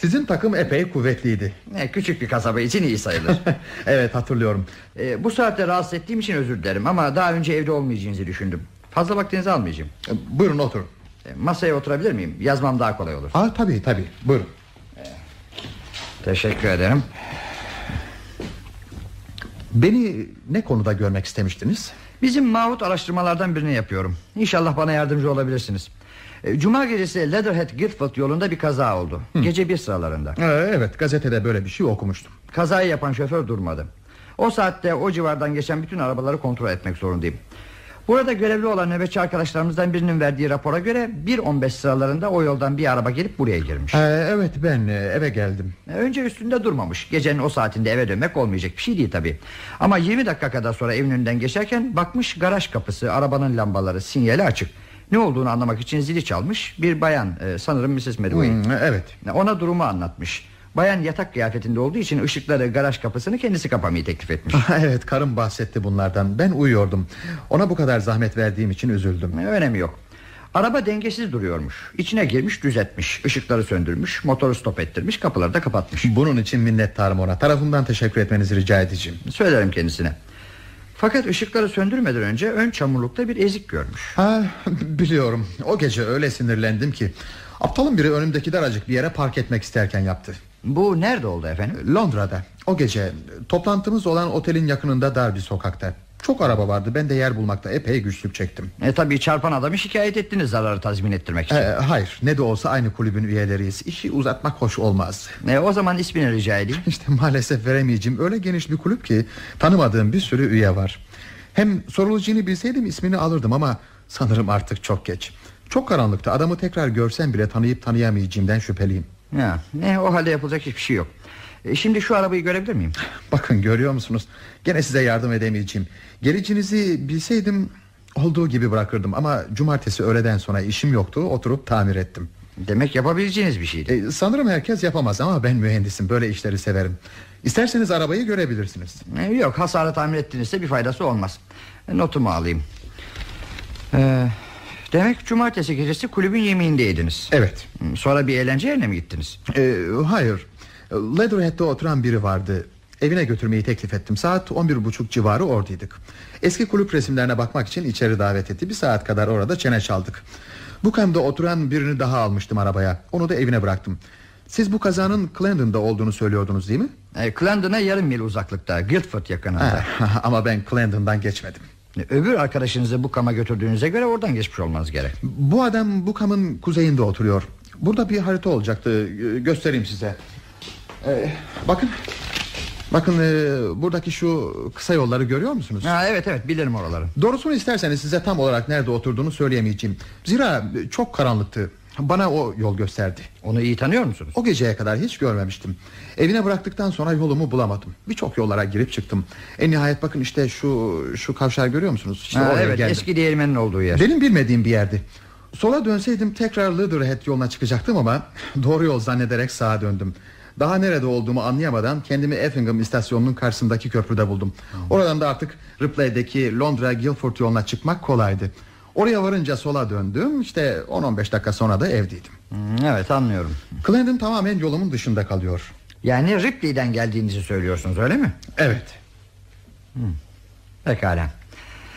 Sizin takım epey kuvvetliydi Ne, küçük bir kasaba için iyi sayılır. Evet hatırlıyorum Ee, bu saatte rahatsız ettiğim için özür dilerim ama daha önce evde olmayacağınızı düşündüm. Fazla vaktinizi almayacağım. E, Buyurun oturun Ee, masaya oturabilir miyim? Yazmam daha kolay olur. Aa, Tabii tabii buyurun Teşekkür ederim. Beni ne konuda görmek istemiştiniz? Bizim Mahmut araştırmalardan birini yapıyorum. İnşallah bana yardımcı olabilirsiniz. Ee, Cuma gecesi Leatherhead Guildford yolunda bir kaza oldu. Gece bir sıralarında. Ee, evet gazetede böyle bir şey okumuştum Kazayı yapan şoför durmadı. O saatte o civardan geçen bütün arabaları kontrol etmek zorundayım. Burada görevli olan nöbetçi arkadaşlarımızdan birinin verdiği rapora göre 1.15 sıralarında o yoldan bir araba gelip buraya girmiş. Ee, Evet ben e, eve geldim Önce üstünde durmamış. Gecenin o saatinde eve dönmek olmayacak bir şey değil tabi. Ama 20 dakika kadar sonra evin önünden geçerken bakmış garaj kapısı, arabanın lambaları, sinyali açık. Ne olduğunu anlamak için zili çalmış. Bir bayan e, sanırım Mrs. Medway. Hmm, Evet Ona durumu anlatmış. Bayan yatak kıyafetinde olduğu için ışıkları garaj kapısını kendisi kapamayı teklif etmiş. Evet karım bahsetti bunlardan Ben uyuyordum Ona bu kadar zahmet verdiğim için üzüldüm Önemi yok. Araba dengesiz duruyormuş. İçine girmiş düzeltmiş. Işıkları söndürmüş. Motoru stop ettirmiş. Kapıları da kapatmış. Bunun için minnettarım ona Tarafından teşekkür etmenizi rica edeceğim Söylerim kendisine. Fakat ışıkları söndürmeden önce ön çamurlukta bir ezik görmüş. Ha, biliyorum o gece öyle sinirlendim ki Aptalın biri önümdeki daracık bir yere park etmek isterken yaptı Bu nerede oldu efendim? Londra'da o gece toplantımız olan otelin yakınında dar bir sokakta Çok araba vardı. Ben de yer bulmakta epey güçlük çektim. E tabii çarpan adamı şikayet ettiniz zararı tazmin ettirmek için. Ee, Hayır ne de olsa aynı kulübün üyeleriyiz. İşi uzatmak hoş olmaz. E, o zaman ismini rica edeyim. İşte maalesef veremeyeceğim. Öyle geniş bir kulüp ki Tanımadığım bir sürü üye var. Hem sorulacağını bilseydim ismini alırdım ama Sanırım artık çok geç. Çok karanlıkta adamı tekrar görsem bile tanıyıp tanıyamayacağımdan şüpheliyim. Ya, ne o halde yapılacak hiçbir şey yok. E, şimdi şu arabayı görebilir miyim? Bakın görüyor musunuz Gene size yardım edemeyeceğim Geleceğinizi bilseydim Olduğu gibi bırakırdım ama cumartesi öğleden sonra işim yoktu Oturup tamir ettim Demek yapabileceğiniz bir şeydi. e, Sanırım herkes yapamaz ama ben mühendisim Böyle işleri severim İsterseniz arabayı görebilirsiniz E, yok hasarı tamir ettiğinizde bir faydası olmaz. E, notumu alayım. E, demek cumartesi gecesi kulübün yemeğindeydiniz. Evet Sonra bir eğlence yerine mi gittiniz? e, Hayır Leatherhead'de oturan biri vardı. Evine götürmeyi teklif ettim. Saat 11.30 civarı oradaydık. Eski kulüp resimlerine bakmak için içeri davet etti. Bir saat kadar orada çene çaldık. Bu kamda oturan birini daha almıştım arabaya. Onu da evine bıraktım. Siz bu kazanın Clarendon'da olduğunu söylüyordunuz değil mi? E, Clarendon'a yarım mil uzaklıkta Guildford yakınında. Ama ben Clarendon'dan geçmedim. E, Öbür arkadaşınızı bu kama götürdüğünüze göre oradan geçmiş olmanız gerek. Bu adam bu kamın kuzeyinde oturuyor. Burada bir harita olacaktı. Göstereyim size ee, Bakın. Bakın e, buradaki şu kısa yolları görüyor musunuz? ha, Evet evet bilirim oraları. Doğrusunu isterseniz size tam olarak nerede oturduğunu söyleyemeyeceğim. Zira çok karanlıktı. Bana o yol gösterdi. Onu iyi tanıyor musunuz? O geceye kadar hiç görmemiştim. Evine bıraktıktan sonra yolumu bulamadım. Birçok yollara girip çıktım. En nihayet bakın işte şu şu kavşağı görüyor musunuz? İşte ha, evet geldim. eski değirmenin olduğu yer. Benim bilmediğim bir yerdi. Sola dönseydim tekrar Leatherhead yoluna çıkacaktım ama Doğru yol zannederek sağa döndüm daha nerede olduğumu anlayamadan kendimi Effingham istasyonunun karşısındaki köprüde buldum. Oradan da artık Ripley'deki Londra Guildford yoluna çıkmak kolaydı. Oraya varınca sola döndüm. İşte 10-15 dakika sonra da evdeydim. Hmm, evet anlıyorum. Clarendon tamamen yolumun dışında kalıyor. Yani Ripley'den geldiğinizi söylüyorsunuz öyle mi? Evet. Hmm. Pekala.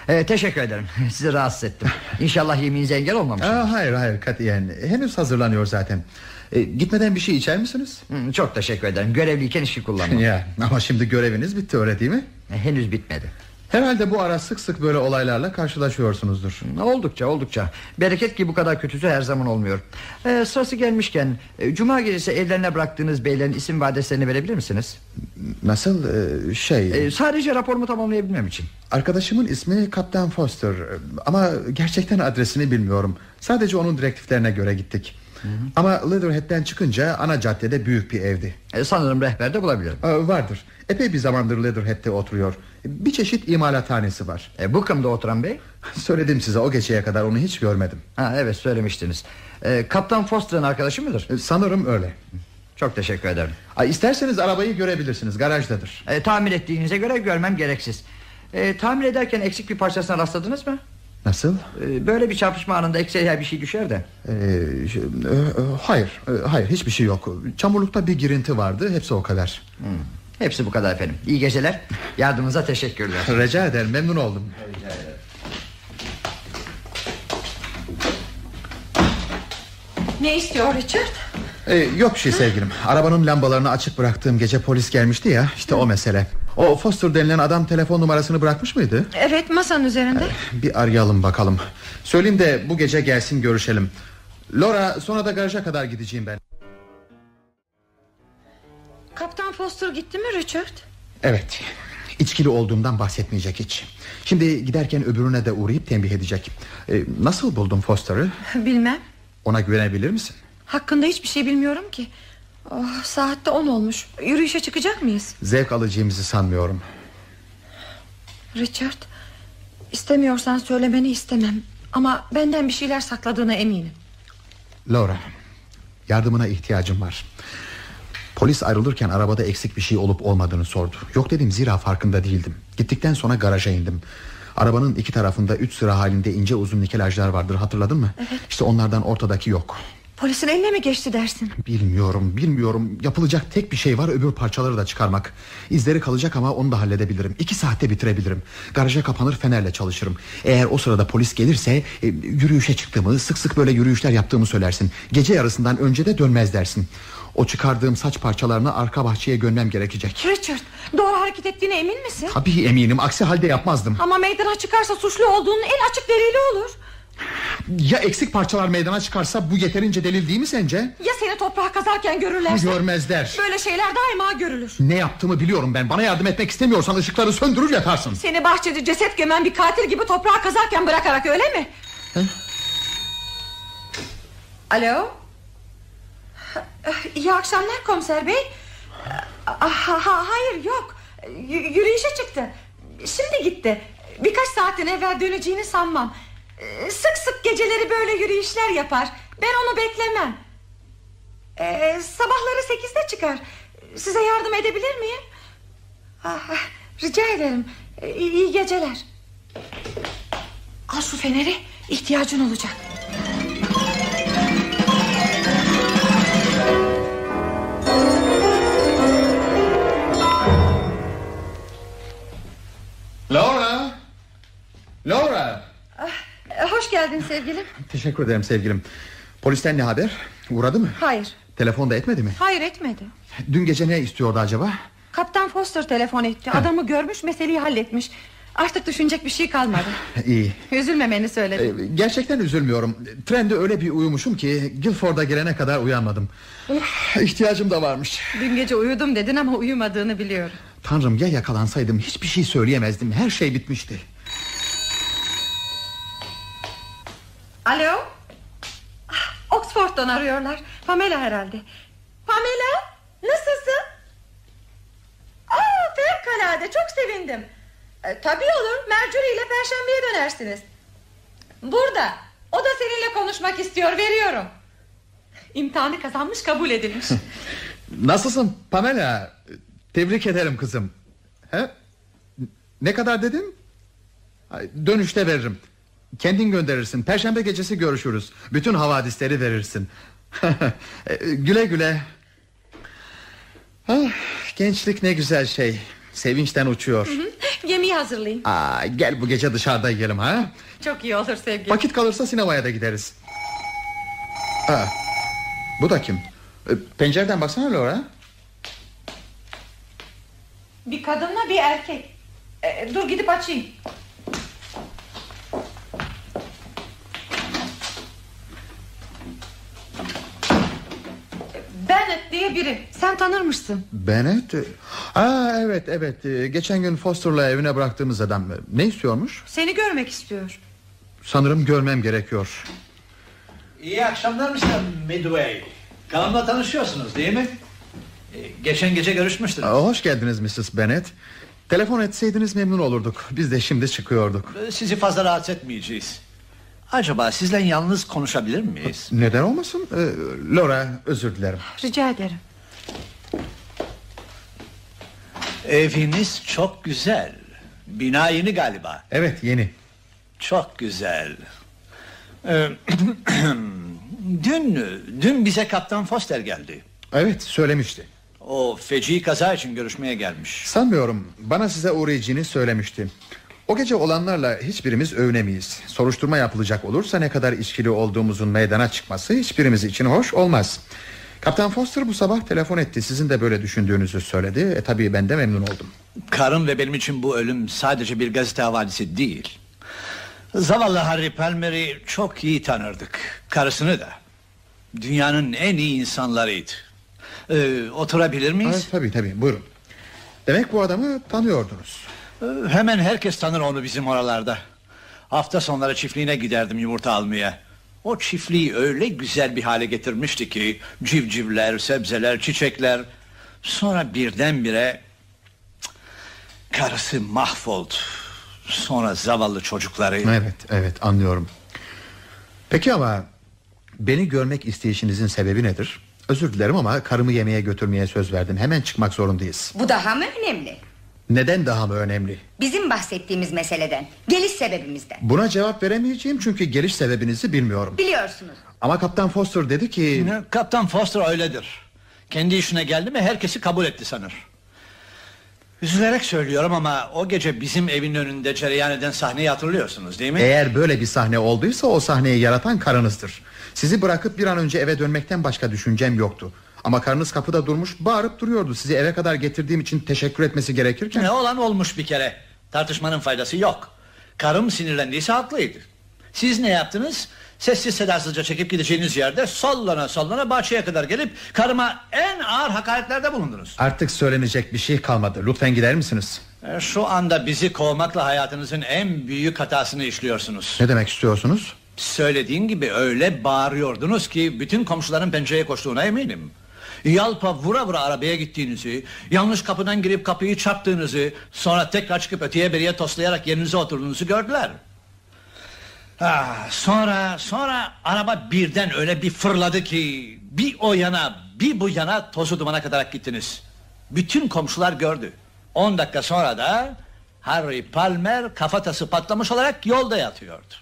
Ee, teşekkür ederim. Sizi rahatsız ettim. İnşallah yemeğinize engel olmamışsınız. Aa, hayır hayır katiyen. Henüz hazırlanıyor zaten. E, gitmeden bir şey içer misiniz? Hmm, çok teşekkür ederim. Görevliyken işi kullanmam. ya, ama şimdi göreviniz bitti öyle değil mi? E, henüz bitmedi. Herhalde bu ara sık sık böyle olaylarla karşılaşıyorsunuzdur. Oldukça oldukça. Bereket ki bu kadar kötüsü her zaman olmuyor. Ee, sırası gelmişken e, Cuma gecesi evlerine bıraktığınız beylerin isim ve adreslerini verebilir misiniz? Nasıl e, şey? Ee, sadece raporumu tamamlayabilmem için. Arkadaşımın ismi Kaptan Foster ama gerçekten adresini bilmiyorum. Sadece onun direktiflerine göre gittik. Hı. Ama Leatherhead'den çıkınca ana caddede büyük bir evdi. E, sanırım rehberde bulabilirim. Ee, vardır. Epey bir zamandır Leatherhead'de oturuyor. Bir çeşit imalathanesi var. E, Bookham'da oturan bey? Söyledim size o geceye kadar onu hiç görmedim. Ha, evet söylemiştiniz. E, Kaptan Foster'ın arkadaşı mıdır? E, sanırım öyle. Çok teşekkür ederim. Ay, isterseniz arabayı görebilirsiniz garajdadır. E, tamir ettiğinize göre görmem gereksiz. E, tamir ederken eksik bir parçasına rastladınız mı? Nasıl? E, böyle bir çarpışma anında ekseriye bir şey düşer de. Ee, şey, e, e, hayır, e, hayır hiçbir şey yok. Çamurlukta bir girinti vardı. Hepsi o kadar. Hmm. Hepsi bu kadar efendim. İyi geceler. Yardımınıza teşekkürler. Rica ederim. Memnun oldum. Rica ederim. Ne istiyor Richard? Ee, yok bir şey sevgilim. Arabanın lambalarını açık bıraktığım gece polis gelmişti ya. İşte o mesele. O Foster denilen adam telefon numarasını bırakmış mıydı? Evet masanın üzerinde. Ee, bir arayalım bakalım. Söyleyeyim de bu gece gelsin görüşelim. Laura sonra da garaja kadar gideceğim ben. Kaptan Foster gitti mi Richard? Evet. İçkili olduğumdan bahsetmeyecek hiç. Şimdi giderken öbürüne de uğrayıp tembih edecek. Ee, nasıl buldun Foster'ı? Bilmem. Ona güvenebilir misin? Hakkında hiçbir şey bilmiyorum ki. Oh, saatte on olmuş. Yürüyüşe çıkacak mıyız? Zevk alacağımızı sanmıyorum. Richard, istemiyorsan söylemeni istemem. Ama benden bir şeyler sakladığına eminim. Laura, yardımına ihtiyacım var. Polis ayrılırken arabada eksik bir şey olup olmadığını sordu. Yok dedim zira farkında değildim. Gittikten sonra garaja indim. Arabanın iki tarafında üç sıra halinde ince uzun nikelajlar vardır hatırladın mı? Evet. İşte onlardan ortadaki yok. Polisin eline mi geçti dersin? Bilmiyorum bilmiyorum. Yapılacak tek bir şey var öbür parçaları da çıkarmak. İzleri kalacak ama onu da halledebilirim. İki saatte bitirebilirim. Garaja kapanır fenerle çalışırım. Eğer o sırada polis gelirse e, Yürüyüşe çıktığımı sık sık böyle yürüyüşler yaptığımı söylersin. Gece yarısından önce de dönmez dersin. O çıkardığım saç parçalarını arka bahçeye gömmem gerekecek. Richard doğru hareket ettiğine emin misin? Tabii eminim. Aksi halde yapmazdım. Ama meydana çıkarsa suçlu olduğunun en açık delili olur Ya eksik parçalar meydana çıkarsa bu yeterince delil değil mi sence? Ya seni toprağa kazarken görürlerse? Görmezler. Böyle şeyler daima görülür. Ne yaptığımı biliyorum ben. Bana yardım etmek istemiyorsan ışıkları söndürür yatarsın. Seni bahçede ceset gömen bir katil gibi toprağa kazarken bırakarak öyle mi? He? Alo? İyi akşamlar komiser bey. Ha, ha, Hayır yok. Y Yürüyüşe çıktı. Şimdi gitti. Birkaç saatin evvel döneceğini sanmam ee, sık sık geceleri böyle yürüyüşler yapar. Ben onu beklemem. Ee, sabahları sekizde çıkar. Size yardım edebilir miyim? Ah, ah rica ederim. Ee, iyi geceler. Al şu feneri. ihtiyacın olacak. Laura! Laura! Sevgilim. Teşekkür ederim sevgilim. Polisten ne haber? Uğradı mı? Hayır. Telefonda etmedi mi? Hayır etmedi. Dün gece ne istiyordu acaba? Kaptan Foster telefon etti. Adamı görmüş meseleyi halletmiş. Artık düşünecek bir şey kalmadı. İyi. Üzülmemeni söyledi Ee, Gerçekten üzülmüyorum. Trende öyle bir uyumuşum ki Guilford'a gelene kadar uyanmadım. İhtiyacım da varmış. Dün gece uyudum dedin ama uyumadığını biliyorum. Tanrım ya yakalansaydım hiçbir şey söyleyemezdim. Her şey bitmişti Alo? Ah, Oxford'dan arıyorlar. Pamela herhalde. Pamela nasılsın? Aa, Fevkalade çok sevindim. E, Tabii olur Mercury ile Perşembe'ye dönersiniz. Burada O da seninle konuşmak istiyor veriyorum. İmtihanı kazanmış kabul edilmiş. Nasılsın Pamela? Tebrik ederim kızım. He? Ne kadar dedin? Dönüşte veririm Kendin gönderirsin. Perşembe gecesi görüşürüz. Bütün havadisleri verirsin. E, Güle güle. Ah, Gençlik ne güzel şey. Sevinçten uçuyor. Gemiyi hazırlayın Aa, Gel bu gece dışarıda yiyelim ha? Çok iyi olur sevgilim. Vakit kalırsa sinemaya da gideriz. Aa, Bu da kim? E, Pencereden baksana Laura. Bir kadınla bir erkek. E, Dur gidip açayım Biri Sen tanırmışsın Bennett Aa, evet evet Ee, Geçen gün Foster'la evine bıraktığımız adam Ne istiyormuş Seni görmek istiyor Sanırım görmem gerekiyor İyi akşamlar Mr. Midway. Kanımla tanışıyorsunuz değil mi? Ee, geçen gece görüşmüştük. Aa, Hoş geldiniz Mrs. Bennett Telefon etseydiniz memnun olurduk Biz de şimdi çıkıyorduk Ee, Sizi fazla rahatsız etmeyeceğiz. Acaba sizle yalnız konuşabilir miyiz? Neden olmasın Ee, Laura özür dilerim Rica ederim Eviniz çok güzel. Bina yeni galiba. Evet yeni Çok güzel. Ee, dün dün bize Kaptan Foster geldi. Evet söylemişti O feci kaza için görüşmeye gelmiş. Sanmıyorum bana size uğrayacağını söylemişti O gece olanlarla hiçbirimiz övünemeyiz Soruşturma yapılacak olursa ne kadar içkili olduğumuzun meydana çıkması Hiçbirimiz için hoş olmaz Kaptan Foster bu sabah telefon etti Sizin de böyle düşündüğünüzü söyledi e, Tabii ben de memnun oldum Karım ve benim için bu ölüm sadece bir gazete havadisi değil. Zavallı Harry Palmer'i çok iyi tanırdık. Karısını da. Dünyanın en iyi insanlarıydı. Ee, oturabilir miyiz? evet, Tabii tabii buyurun Demek bu adamı tanıyordunuz hemen herkes tanır onu bizim oralarda. Hafta sonları çiftliğine giderdim yumurta almaya. O çiftliği öyle güzel bir hale getirmişti ki... ...civcivler, sebzeler, çiçekler... ...sonra birdenbire... ...karısı mahvoldu. Sonra zavallı çocukları... Evet evet anlıyorum Peki ama Beni görmek isteyişinizin sebebi nedir? Özür dilerim ama karımı yemeğe götürmeye söz verdim Hemen çıkmak zorundayız Bu daha mı önemli? Neden daha mı önemli? Bizim bahsettiğimiz meseleden, geliş sebebimizden. Buna cevap veremeyeceğim çünkü geliş sebebinizi bilmiyorum Biliyorsunuz. Ama Kaptan Foster dedi ki Ne, Kaptan Foster öyledir. Kendi işine geldi mi herkesi kabul etti sanır. Üzülerek söylüyorum ama o gece bizim evin önünde cereyan eden sahneyi hatırlıyorsunuz değil mi? Eğer böyle bir sahne olduysa o sahneyi yaratan karınızdır Sizi bırakıp bir an önce eve dönmekten başka düşüncem yoktu Ama karınız kapıda durmuş bağırıp duruyordu Sizi eve kadar getirdiğim için teşekkür etmesi gerekirken Ne olan olmuş bir kere. Tartışmanın faydası yok. Karım sinirlendiyse haklıydı. Siz ne yaptınız? Sessiz sedasızca çekip gideceğiniz yerde sallana sallana bahçeye kadar gelip karıma en ağır hakaretlerde bulundunuz. Artık söylenecek bir şey kalmadı Lütfen gider misiniz? E, Şu anda bizi kovmakla hayatınızın en büyük hatasını işliyorsunuz. Ne demek istiyorsunuz? Söylediğin gibi öyle bağırıyordunuz ki bütün komşuların pencereye koştuğuna eminim. Yalpa vura vura arabaya gittiğinizi, yanlış kapıdan girip kapıyı çarptığınızı, sonra tekrar çıkıp öteye beriye toslayarak yerinize oturduğunuzu gördüler. Ah, sonra sonra araba birden öyle bir fırladı ki bir o yana bir bu yana tozu dumana kadar gittiniz. Bütün komşular gördü. 10 dakika sonra da Harry Palmer kafatası patlamış olarak yolda yatıyordu.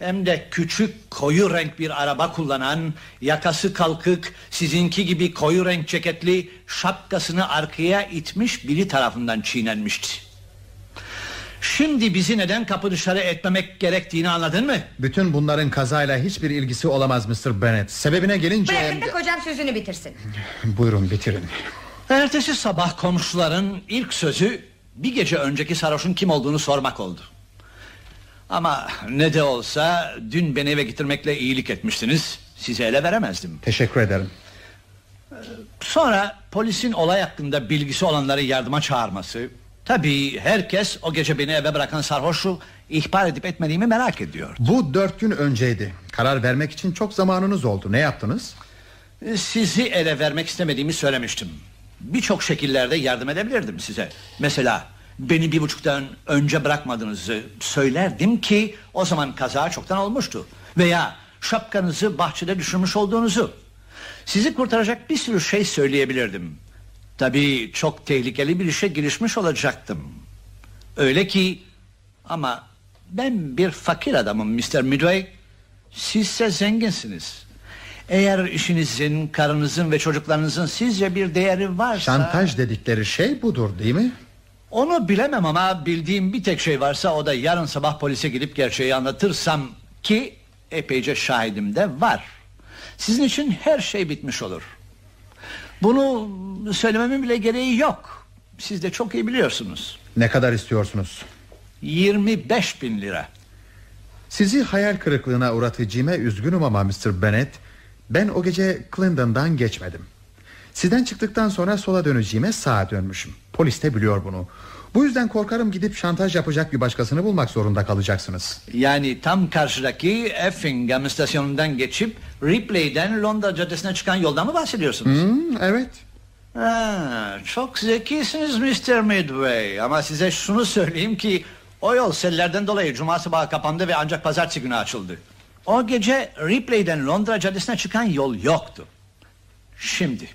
Hem de küçük koyu renk bir araba kullanan, yakası kalkık, sizinki gibi koyu renk ceketli, şapkasını arkaya itmiş biri tarafından çiğnenmişti. Şimdi bizi neden kapı dışarı etmemek gerektiğini anladın mı? Bütün bunların kazayla hiçbir ilgisi olamaz Mr. Bennett. Sebebine gelince... Bırakın da kocam sözünü bitirsin. Buyurun bitirin. Ertesi sabah komşuların ilk sözü bir gece önceki sarhoşun kim olduğunu sormak oldu. Ama ne de olsa dün beni eve getirmekle iyilik etmiştiniz. Size ele veremezdim. Teşekkür ederim. Sonra polisin olay hakkında bilgisi olanları yardıma çağırması... Tabii herkes o gece beni eve bırakan sarhoşu ihbar edip etmediğimi merak ediyor. Bu dört gün önceydi. Karar vermek için çok zamanınız oldu. Ne yaptınız? Sizi ele vermek istemediğimi söylemiştim. Birçok şekillerde yardım edebilirdim size. Mesela beni bir buçuktan önce bırakmadığınızı söylerdim ki o zaman kaza çoktan olmuştu. Veya şapkanızı bahçede düşürmüş olduğunuzu. Sizi kurtaracak bir sürü şey söyleyebilirdim. Tabii çok tehlikeli bir işe girişmiş olacaktım. Öyle ki ama ben bir fakir adamım Mr. Midway. Sizse zenginsiniz. Eğer işinizin, karınızın ve çocuklarınızın sizce bir değeri varsa... Şantaj dedikleri şey budur değil mi? Onu bilemem ama bildiğim bir tek şey varsa o da yarın sabah polise gidip gerçeği anlatırsam ki epeyce şahidim de var. Sizin için her şey bitmiş olur. Bunu söylememin bile gereği yok. Siz de çok iyi biliyorsunuz. Ne kadar istiyorsunuz? 25 bin lira. Sizi hayal kırıklığına uğratacağıma üzgünüm ama Mr. Bennett Ben o gece Clinton'dan geçmedim Sizden çıktıktan sonra sola döneceğime sağa dönmüşüm Polis de biliyor bunu. Bu yüzden korkarım gidip şantaj yapacak bir başkasını bulmak zorunda kalacaksınız. Yani tam karşıdaki Effingham istasyonundan geçip Ripley'den Londra caddesine çıkan yoldan mı bahsediyorsunuz? hmm, Evet. Ha, çok zekisiniz Mr. Midway. Ama size şunu söyleyeyim ki O yol sellerden dolayı cuma sabahı kapandı ve ancak pazartesi günü açıldı. O gece Ripley'den Londra caddesine çıkan yol yoktu. Şimdi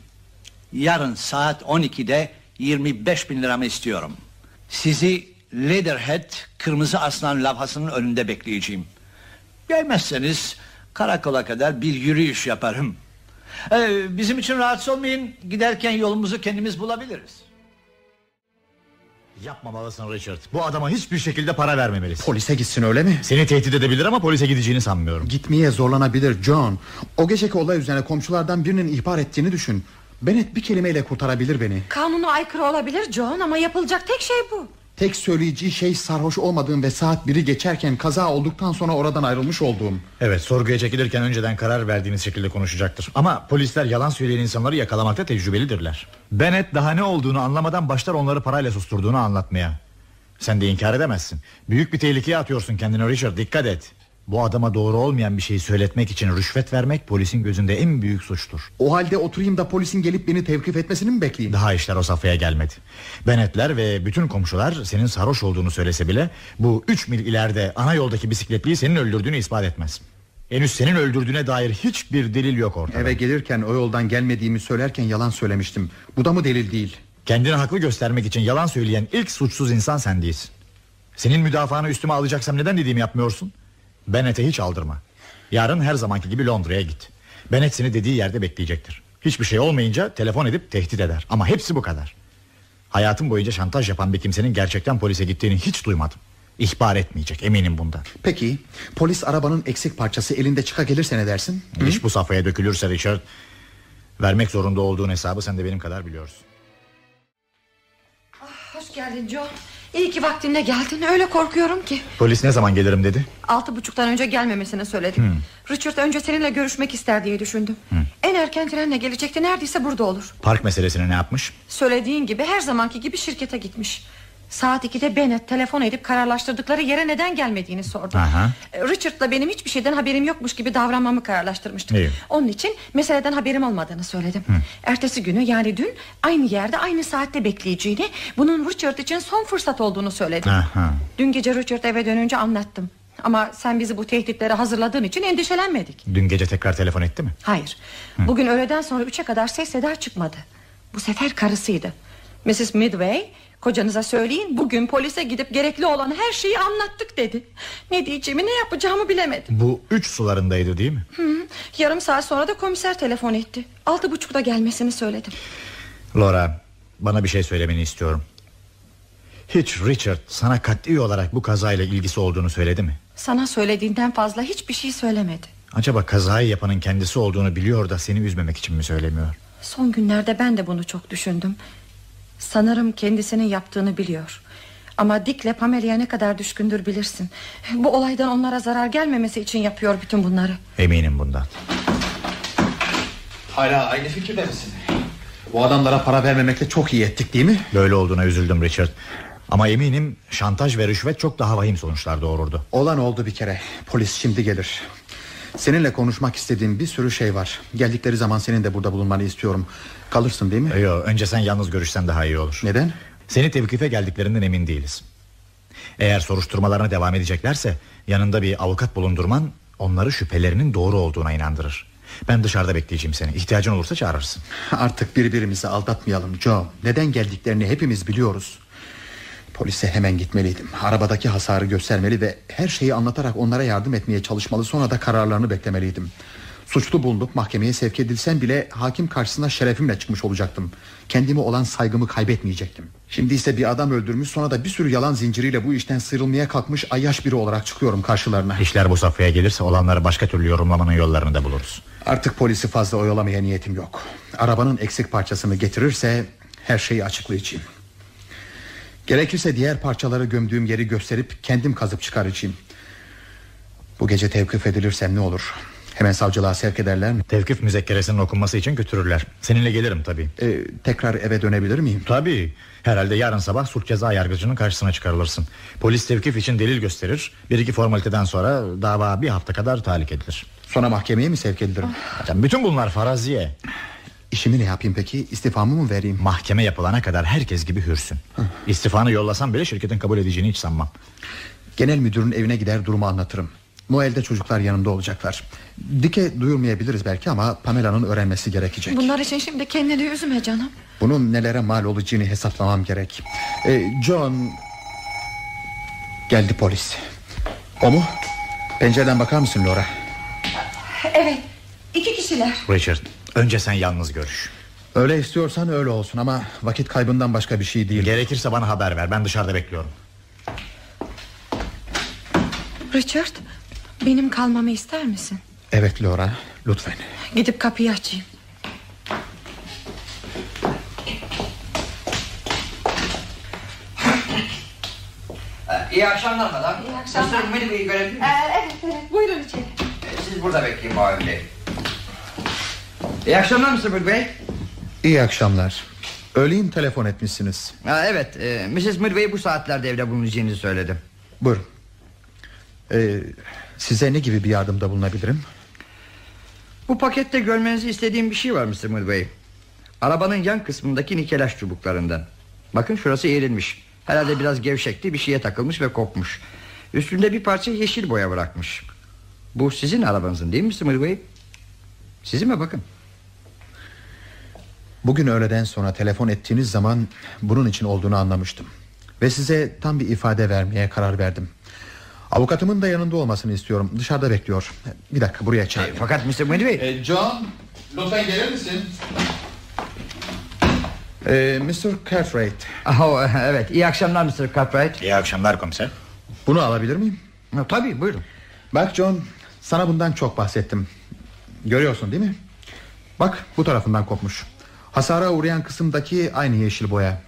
Yarın saat 12'de 25 bin liramı istiyorum. Sizi Leatherhead Kırmızı Aslan lavhasının önünde bekleyeceğim. Gelmezseniz karakola kadar bir yürüyüş yaparım. Ee, bizim için rahatsız olmayın. Giderken yolumuzu kendimiz bulabiliriz. Yapmamalısın Richard. Bu adama hiçbir şekilde para vermemelisin. Polise gitsin öyle mi? Seni tehdit edebilir ama polise gideceğini sanmıyorum. Gitmeye zorlanabilir John. O geceki olay üzerine komşulardan birinin ihbar ettiğini düşün Bennett bir kelimeyle kurtarabilir beni Kanuna aykırı olabilir John ama yapılacak tek şey bu Tek söyleyeceği şey sarhoş olmadığım ve saat biri geçerken kaza olduktan sonra oradan ayrılmış olduğum. Evet sorguya çekilirken önceden karar verdiğiniz şekilde konuşacaktır. Ama polisler yalan söyleyen insanları yakalamakta tecrübelidirler. Bennett daha ne olduğunu anlamadan başlar onları parayla susturduğunu anlatmaya. Sen de inkar edemezsin. Büyük bir tehlikeye atıyorsun kendini Richard dikkat et. Bu adama doğru olmayan bir şeyi söyletmek için rüşvet vermek polisin gözünde en büyük suçtur. O halde oturayım da polisin gelip beni tevkif etmesini mi bekleyeyim? Daha işler o safhaya gelmedi. Benetler ve bütün komşular senin sarhoş olduğunu söylese bile bu üç mil ileride ana yoldaki bisikletliyi senin öldürdüğünü ispat etmez. Henüz senin öldürdüğüne dair hiçbir delil yok ortada. Eve gelirken o yoldan gelmediğimi söylerken yalan söylemiştim. Bu da mı delil değil? Kendini haklı göstermek için yalan söyleyen ilk suçsuz insan sen değilsin. Senin müdafaanı üstüme alacaksam neden dediğimi yapmıyorsun? Bennett'e hiç aldırma. Yarın her zamanki gibi Londra'ya git. Bennett seni dediği yerde bekleyecektir. Hiçbir şey olmayınca telefon edip tehdit eder. Ama hepsi bu kadar. Hayatım boyunca şantaj yapan bir kimsenin gerçekten polise gittiğini hiç duymadım. İhbar etmeyecek eminim bundan. Peki polis arabanın eksik parçası elinde çıka gelirse ne dersin? İş bu safhaya dökülürse Richard... ...vermek zorunda olduğun hesabı sen de benim kadar biliyorsun. Ah, hoş geldin John. İyi ki vaktinde geldin. Öyle korkuyorum ki. Polis ne zaman gelirim dedi? Altı buçuktan önce gelmemesini söyledim. Hmm. Richard önce seninle görüşmek ister diye düşündüm. Hmm. En erken trenle gelecekti. Neredeyse burada olur. Park meselesini ne yapmış? Söylediğin gibi her zamanki gibi şirkete gitmiş Saat 2'de Bennett telefon edip kararlaştırdıkları yere neden gelmediğini sordu. Aha. Richard'la benim hiçbir şeyden haberim yokmuş gibi davranmamı kararlaştırmıştık. İyi. Onun için meseleden haberim olmadığını söyledim. Hı. Ertesi günü yani dün aynı yerde aynı saatte bekleyeceğini... ...bunun Richard için son fırsat olduğunu söyledim. Aha. Dün gece Richard eve dönünce anlattım. Ama sen bizi bu tehditlere hazırladığın için endişelenmedik. Dün gece tekrar telefon etti mi? Hayır. Hı. Bugün öğleden sonra üçe kadar ses seda çıkmadı. Bu sefer karısıydı. Mrs. Midway Kocanıza söyleyin bugün polise gidip gerekli olan her şeyi anlattık dedi Ne diyeceğimi ne yapacağımı bilemedim Bu üç sularındaydı değil mi? Hı, yarım saat sonra da komiser telefon etti Altı buçukta gelmesini söyledim Laura bana bir şey söylemeni istiyorum Hiç Richard sana kat'i olarak bu kazayla ilgisi olduğunu söyledi mi? Sana söylediğinden fazla hiçbir şey söylemedi. Acaba kazayı yapanın kendisi olduğunu biliyor da seni üzmemek için mi söylemiyor? Son günlerde ben de bunu çok düşündüm. Sanırım kendisinin yaptığını biliyor. Ama Dick'le Pamela'ya ne kadar düşkündür bilirsin. Bu olaydan onlara zarar gelmemesi için yapıyor bütün bunları. Eminim bundan. Hala aynı fikirde misin? Bu adamlara para vermemekle çok iyi ettik değil mi? Böyle olduğuna üzüldüm Richard. Ama eminim şantaj ve rüşvet çok daha vahim sonuçlar doğururdu. Olan oldu bir kere. Polis şimdi gelir. Seninle konuşmak istediğim bir sürü şey var. Geldikleri zaman senin de burada bulunmanı istiyorum. Kalırsın değil mi? Yok önce sen yalnız görüşsen daha iyi olur. Neden? Seni tevkife geldiklerinden emin değiliz. Eğer soruşturmalarına devam edeceklerse yanında bir avukat bulundurman onları şüphelerinin doğru olduğuna inandırır. Ben dışarıda bekleyeceğim seni. İhtiyacın olursa çağırırsın. Artık birbirimizi aldatmayalım Joe. Neden geldiklerini hepimiz biliyoruz. Polise hemen gitmeliydim. Arabadaki hasarı göstermeli ve her şeyi anlatarak onlara yardım etmeye çalışmalı. Sonra da kararlarını beklemeliydim. Suçlu bulunup mahkemeye sevk edilsem bile hakim karşısına şerefimle çıkmış olacaktım. Kendime olan saygımı kaybetmeyecektim. Şimdi ise bir adam öldürmüş sonra da bir sürü yalan zinciriyle bu işten sıyrılmaya kalkmış ayyaş biri olarak çıkıyorum karşılarına. İşler bu safhaya gelirse olanları başka türlü yorumlamanın yollarını da buluruz. Artık polisi fazla oyalamaya niyetim yok. Arabanın eksik parçasını getirirse her şeyi açıklayacağım. Gerekirse diğer parçaları gömdüğüm yeri gösterip kendim kazıp çıkaracağım. Bu gece tevkif edilirsem ne olur? Hemen savcılığa sevk ederler mi? Tevkif müzekkeresinin okunması için götürürler. Seninle gelirim tabii. Ee, tekrar eve dönebilir miyim? Tabii. Herhalde yarın sabah suç ceza yargıcının karşısına çıkarılırsın. Polis tevkif için delil gösterir. Bir iki formaliteden sonra dava bir hafta kadar tahlik edilir. Sonra mahkemeye mi sevk edilirim? Bütün bunlar faraziye. İşimi ne yapayım peki? İstifamı mı vereyim? Mahkeme yapılana kadar herkes gibi hürsün. İstifanı yollasam bile şirketin kabul edeceğini hiç sanmam. Genel müdürün evine gider durumu anlatırım. Noel'de çocuklar yanımda olacaklar. Dike duyurmayabiliriz belki ama Pamela'nın öğrenmesi gerekecek. Bunlar için şimdi kendini üzme canım. Bunun nelere mal olacağını hesaplamam gerek. Ee, John... Geldi polis. O mu? Pencereden bakar mısın Laura? Evet iki kişiler. Richard önce sen yalnız görüş. Öyle istiyorsan öyle olsun ama vakit kaybından başka bir şey değil. Gerekirse bana haber ver ben dışarıda bekliyorum. Richard benim kalmamı ister misin? Evet Laura lütfen. Gidip kapıyı açayım. İyi akşamlar madam. İyi akşamlar. Mr. Milliby'yi görebilir miyim? evet evet buyurun içeri. Ee, Siz burada bekleyin Muavin Bey. İyi akşamlar Mr. Bey. İyi akşamlar. Öğleyin telefon etmişsiniz. Ha, evet, e, Mrs. Bey bu saatlerde evde bulunacağını söyledi. Buyurun. Ee, size ne gibi bir yardımda bulunabilirim? Bu pakette görmenizi istediğim bir şey var Mr. Bey. Arabanın yan kısmındaki nikelaj çubuklarından. Bakın şurası eğrilmiş. Herhalde biraz gevşekti bir şeye takılmış ve kopmuş. Üstünde bir parça yeşil boya bırakmış. Bu sizin arabanızın değil mi Mr. Bey? Sizin mi bakın? Bugün öğleden sonra telefon ettiğiniz zaman bunun için olduğunu anlamıştım. Ve size tam bir ifade vermeye karar verdim. Avukatımın da yanında olmasını istiyorum. Dışarıda bekliyor. Bir dakika buraya E, çağırın. fakat Mr. Mill Bey... John, lütfen gelir misin? Ee, Mr. Cartwright, Oh, evet, iyi akşamlar Mr. Cartwright. İyi akşamlar komiser. bunu alabilir miyim? Ha, tabii buyurun. Bak John, sana bundan çok bahsettim. Görüyorsun değil mi? Bak bu tarafından kopmuş. Hasara uğrayan kısımdaki aynı yeşil boya.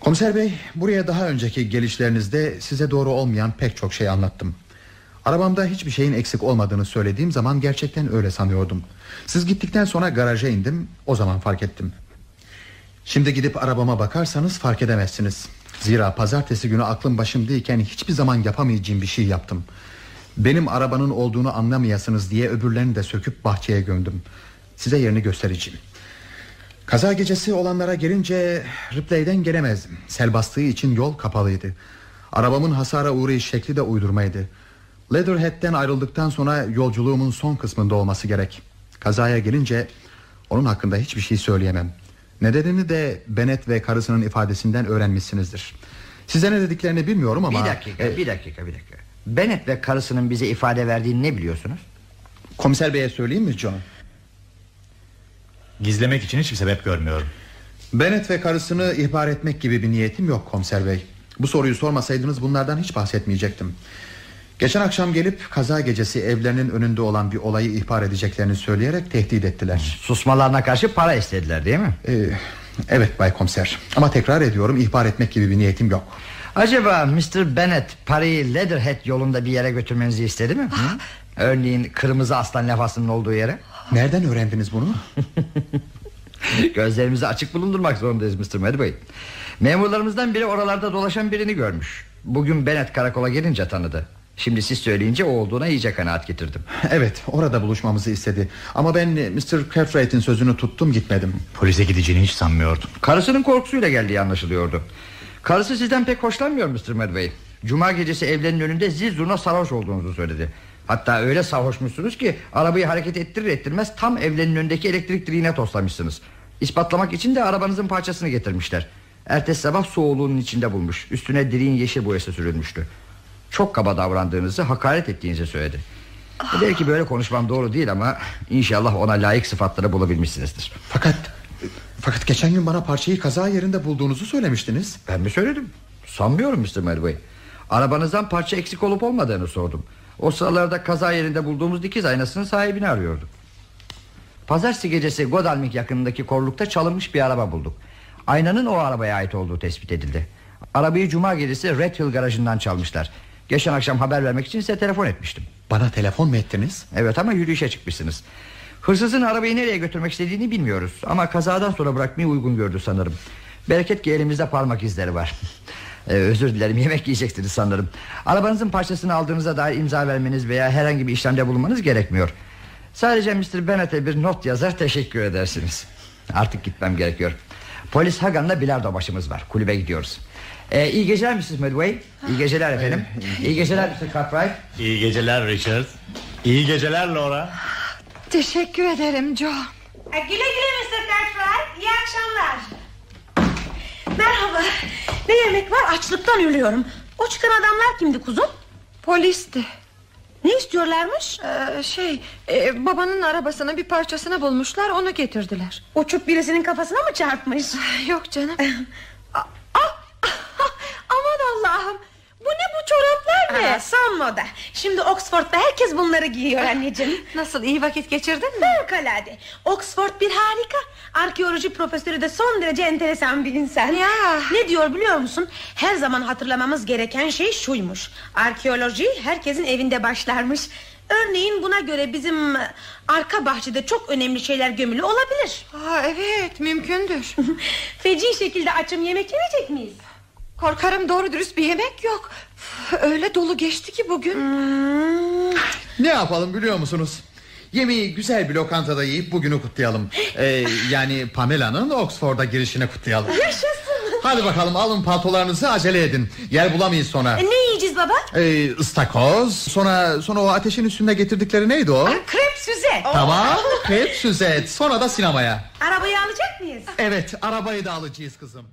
Komiser bey, buraya daha önceki gelişlerinizde size doğru olmayan pek çok şey anlattım. Arabamda hiçbir şeyin eksik olmadığını söylediğim zaman gerçekten öyle sanıyordum. Siz gittikten sonra garaja indim, o zaman fark ettim. Şimdi gidip arabama bakarsanız fark edemezsiniz. Zira pazartesi günü aklım başımdayken hiçbir zaman yapamayacağım bir şey yaptım. Benim arabanın olduğunu anlamayasınız diye öbürlerini de söküp bahçeye gömdüm. Size yerini göstereceğim. Kaza gecesi olanlara gelince Ripley'den gelemezdim. Sel bastığı için yol kapalıydı. Arabamın hasara uğrayış şekli de uydurmaydı. Leatherhead'den ayrıldıktan sonra yolculuğumun son kısmında olması gerek. Kazaya gelince onun hakkında hiçbir şey söyleyemem. Nedenini de Bennett ve karısının ifadesinden öğrenmişsinizdir. Size ne dediklerini bilmiyorum ama... Bir dakika, e, bir dakika, bir dakika. Bennett ve karısının bize ifade verdiğini ne biliyorsunuz? komiser beye söyleyeyim mi John? Gizlemek için hiçbir sebep görmüyorum. Bennett ve karısını ihbar etmek gibi bir niyetim yok komiser bey. Bu soruyu sormasaydınız bunlardan hiç bahsetmeyecektim. Geçen akşam gelip kaza gecesi evlerinin önünde olan bir olayı ihbar edeceklerini söyleyerek tehdit ettiler. Susmalarına karşı para istediler değil mi? Ee, evet bay komiser. Ama tekrar ediyorum ihbar etmek gibi bir niyetim yok. Acaba Mr. Bennett parayı Leatherhead yolunda bir yere götürmenizi istedi mi? Hı? Örneğin kırmızı aslan lafasının olduğu yere. Nereden öğrendiniz bunu? Gözlerimizi açık bulundurmak zorundayız Mr. Medway. Memurlarımızdan biri oralarda dolaşan birini görmüş. Bugün Bennett karakola gelince tanıdı. Şimdi siz söyleyince o olduğuna iyice kanaat getirdim. Evet orada buluşmamızı istedi. Ama ben Mr. Cartwright'in sözünü tuttum gitmedim. Polise gideceğini hiç sanmıyordum. Karısının korkusuyla geldiği anlaşılıyordu. Karısı sizden pek hoşlanmıyor Mr. Medway. Cuma gecesi evlerinin önünde zil zurna sarhoş olduğunuzu söyledi. Hatta öyle sarhoşmuşsunuz ki arabayı hareket ettirir ettirmez tam evlerinin önündeki elektrik direğine toslamışsınız. İspatlamak için de arabanızın parçasını getirmişler. Ertesi sabah soğuluğunun içinde bulmuş. Üstüne direğin yeşil boyası sürülmüştü. Çok kaba davrandığınızı, hakaret ettiğinizi söyledi. Belki böyle konuşmam doğru değil ama inşallah ona layık sıfatları bulabilmişsinizdir. Fakat fakat geçen gün bana parçayı kaza yerinde bulduğunuzu söylemiştiniz. Ben mi söyledim? Sanmıyorum Mr. Medway. Arabanızdan parça eksik olup olmadığını sordum. O sıralarda kaza yerinde bulduğumuz dikiz aynasının sahibini arıyorduk. Pazartesi gecesi Godalming yakınındaki korlukta çalınmış bir araba bulduk. Aynanın o arabaya ait olduğu tespit edildi. Arabayı cuma gecesi Red Hill garajından çalmışlar. Geçen akşam haber vermek için size telefon etmiştim. Bana telefon mu ettiniz? Evet ama yürüyüşe çıkmışsınız. Hırsızın arabayı nereye götürmek istediğini bilmiyoruz. Ama kazadan sonra bırakmayı uygun gördü sanırım. Bereket ki elimizde parmak izleri var. Ee, özür dilerim yemek yiyeceksiniz sanırım. Arabanızın parçasını aldığınıza dair imza vermeniz veya herhangi bir işlemde bulunmanız gerekmiyor. Sadece Mr. Bennett'e bir not yazar teşekkür edersiniz. Artık gitmem gerekiyor. Polis Hagan'la bilardo başımız var. Kulübe gidiyoruz. Ee, iyi geceler Mrs. Medway. İyi geceler efendim. İyi geceler Mr. Cartwright. İyi geceler Richard. İyi geceler Laura. Teşekkür ederim Joe. E, Güle güle Mr. Cartwright. İyi akşamlar. Merhaba. Ne yemek var? Açlıktan ölüyorum. O çıkan adamlar kimdi kuzum? Polisti. Ne istiyorlarmış? Ee, şey e, babanın arabasının bir parçasını bulmuşlar onu getirdiler. Uçup birisinin kafasına mı çarpmış? Yok canım. Ah, ah, Aman Allah'ım. Çoraplar ne? son moda. Şimdi Oxford'da herkes bunları giyiyor anneciğim. Nasıl iyi vakit geçirdin mi? Fevkalade. Oxford bir harika. Arkeoloji profesörü de son derece enteresan bir insan. Ya. Ne diyor biliyor musun? Her zaman hatırlamamız gereken şey şuymuş. Arkeoloji herkesin evinde başlarmış. Örneğin buna göre bizim e, arka bahçede çok önemli şeyler gömülü olabilir. Aa, evet mümkündür. Feci şekilde açım yemek yemeyecek miyiz? Korkarım doğru dürüst bir yemek yok. Öyle dolu geçti ki bugün. Hmm. Ne yapalım biliyor musunuz? Yemeği güzel bir lokantada yiyip bugünü kutlayalım. Ee, yani Pamela'nın Oxford'a girişini kutlayalım. Yaşasın. Hadi bakalım alın paltolarınızı acele edin. Yer bulamayız sonra. E, ne yiyeceğiz baba? Ee, ıstakoz sonra sonra o ateşin üstünde getirdikleri neydi o? Krep süze. Tamam krep süzet sonra da sinemaya Arabayı alacak mıyız? Evet arabayı da alacağız kızım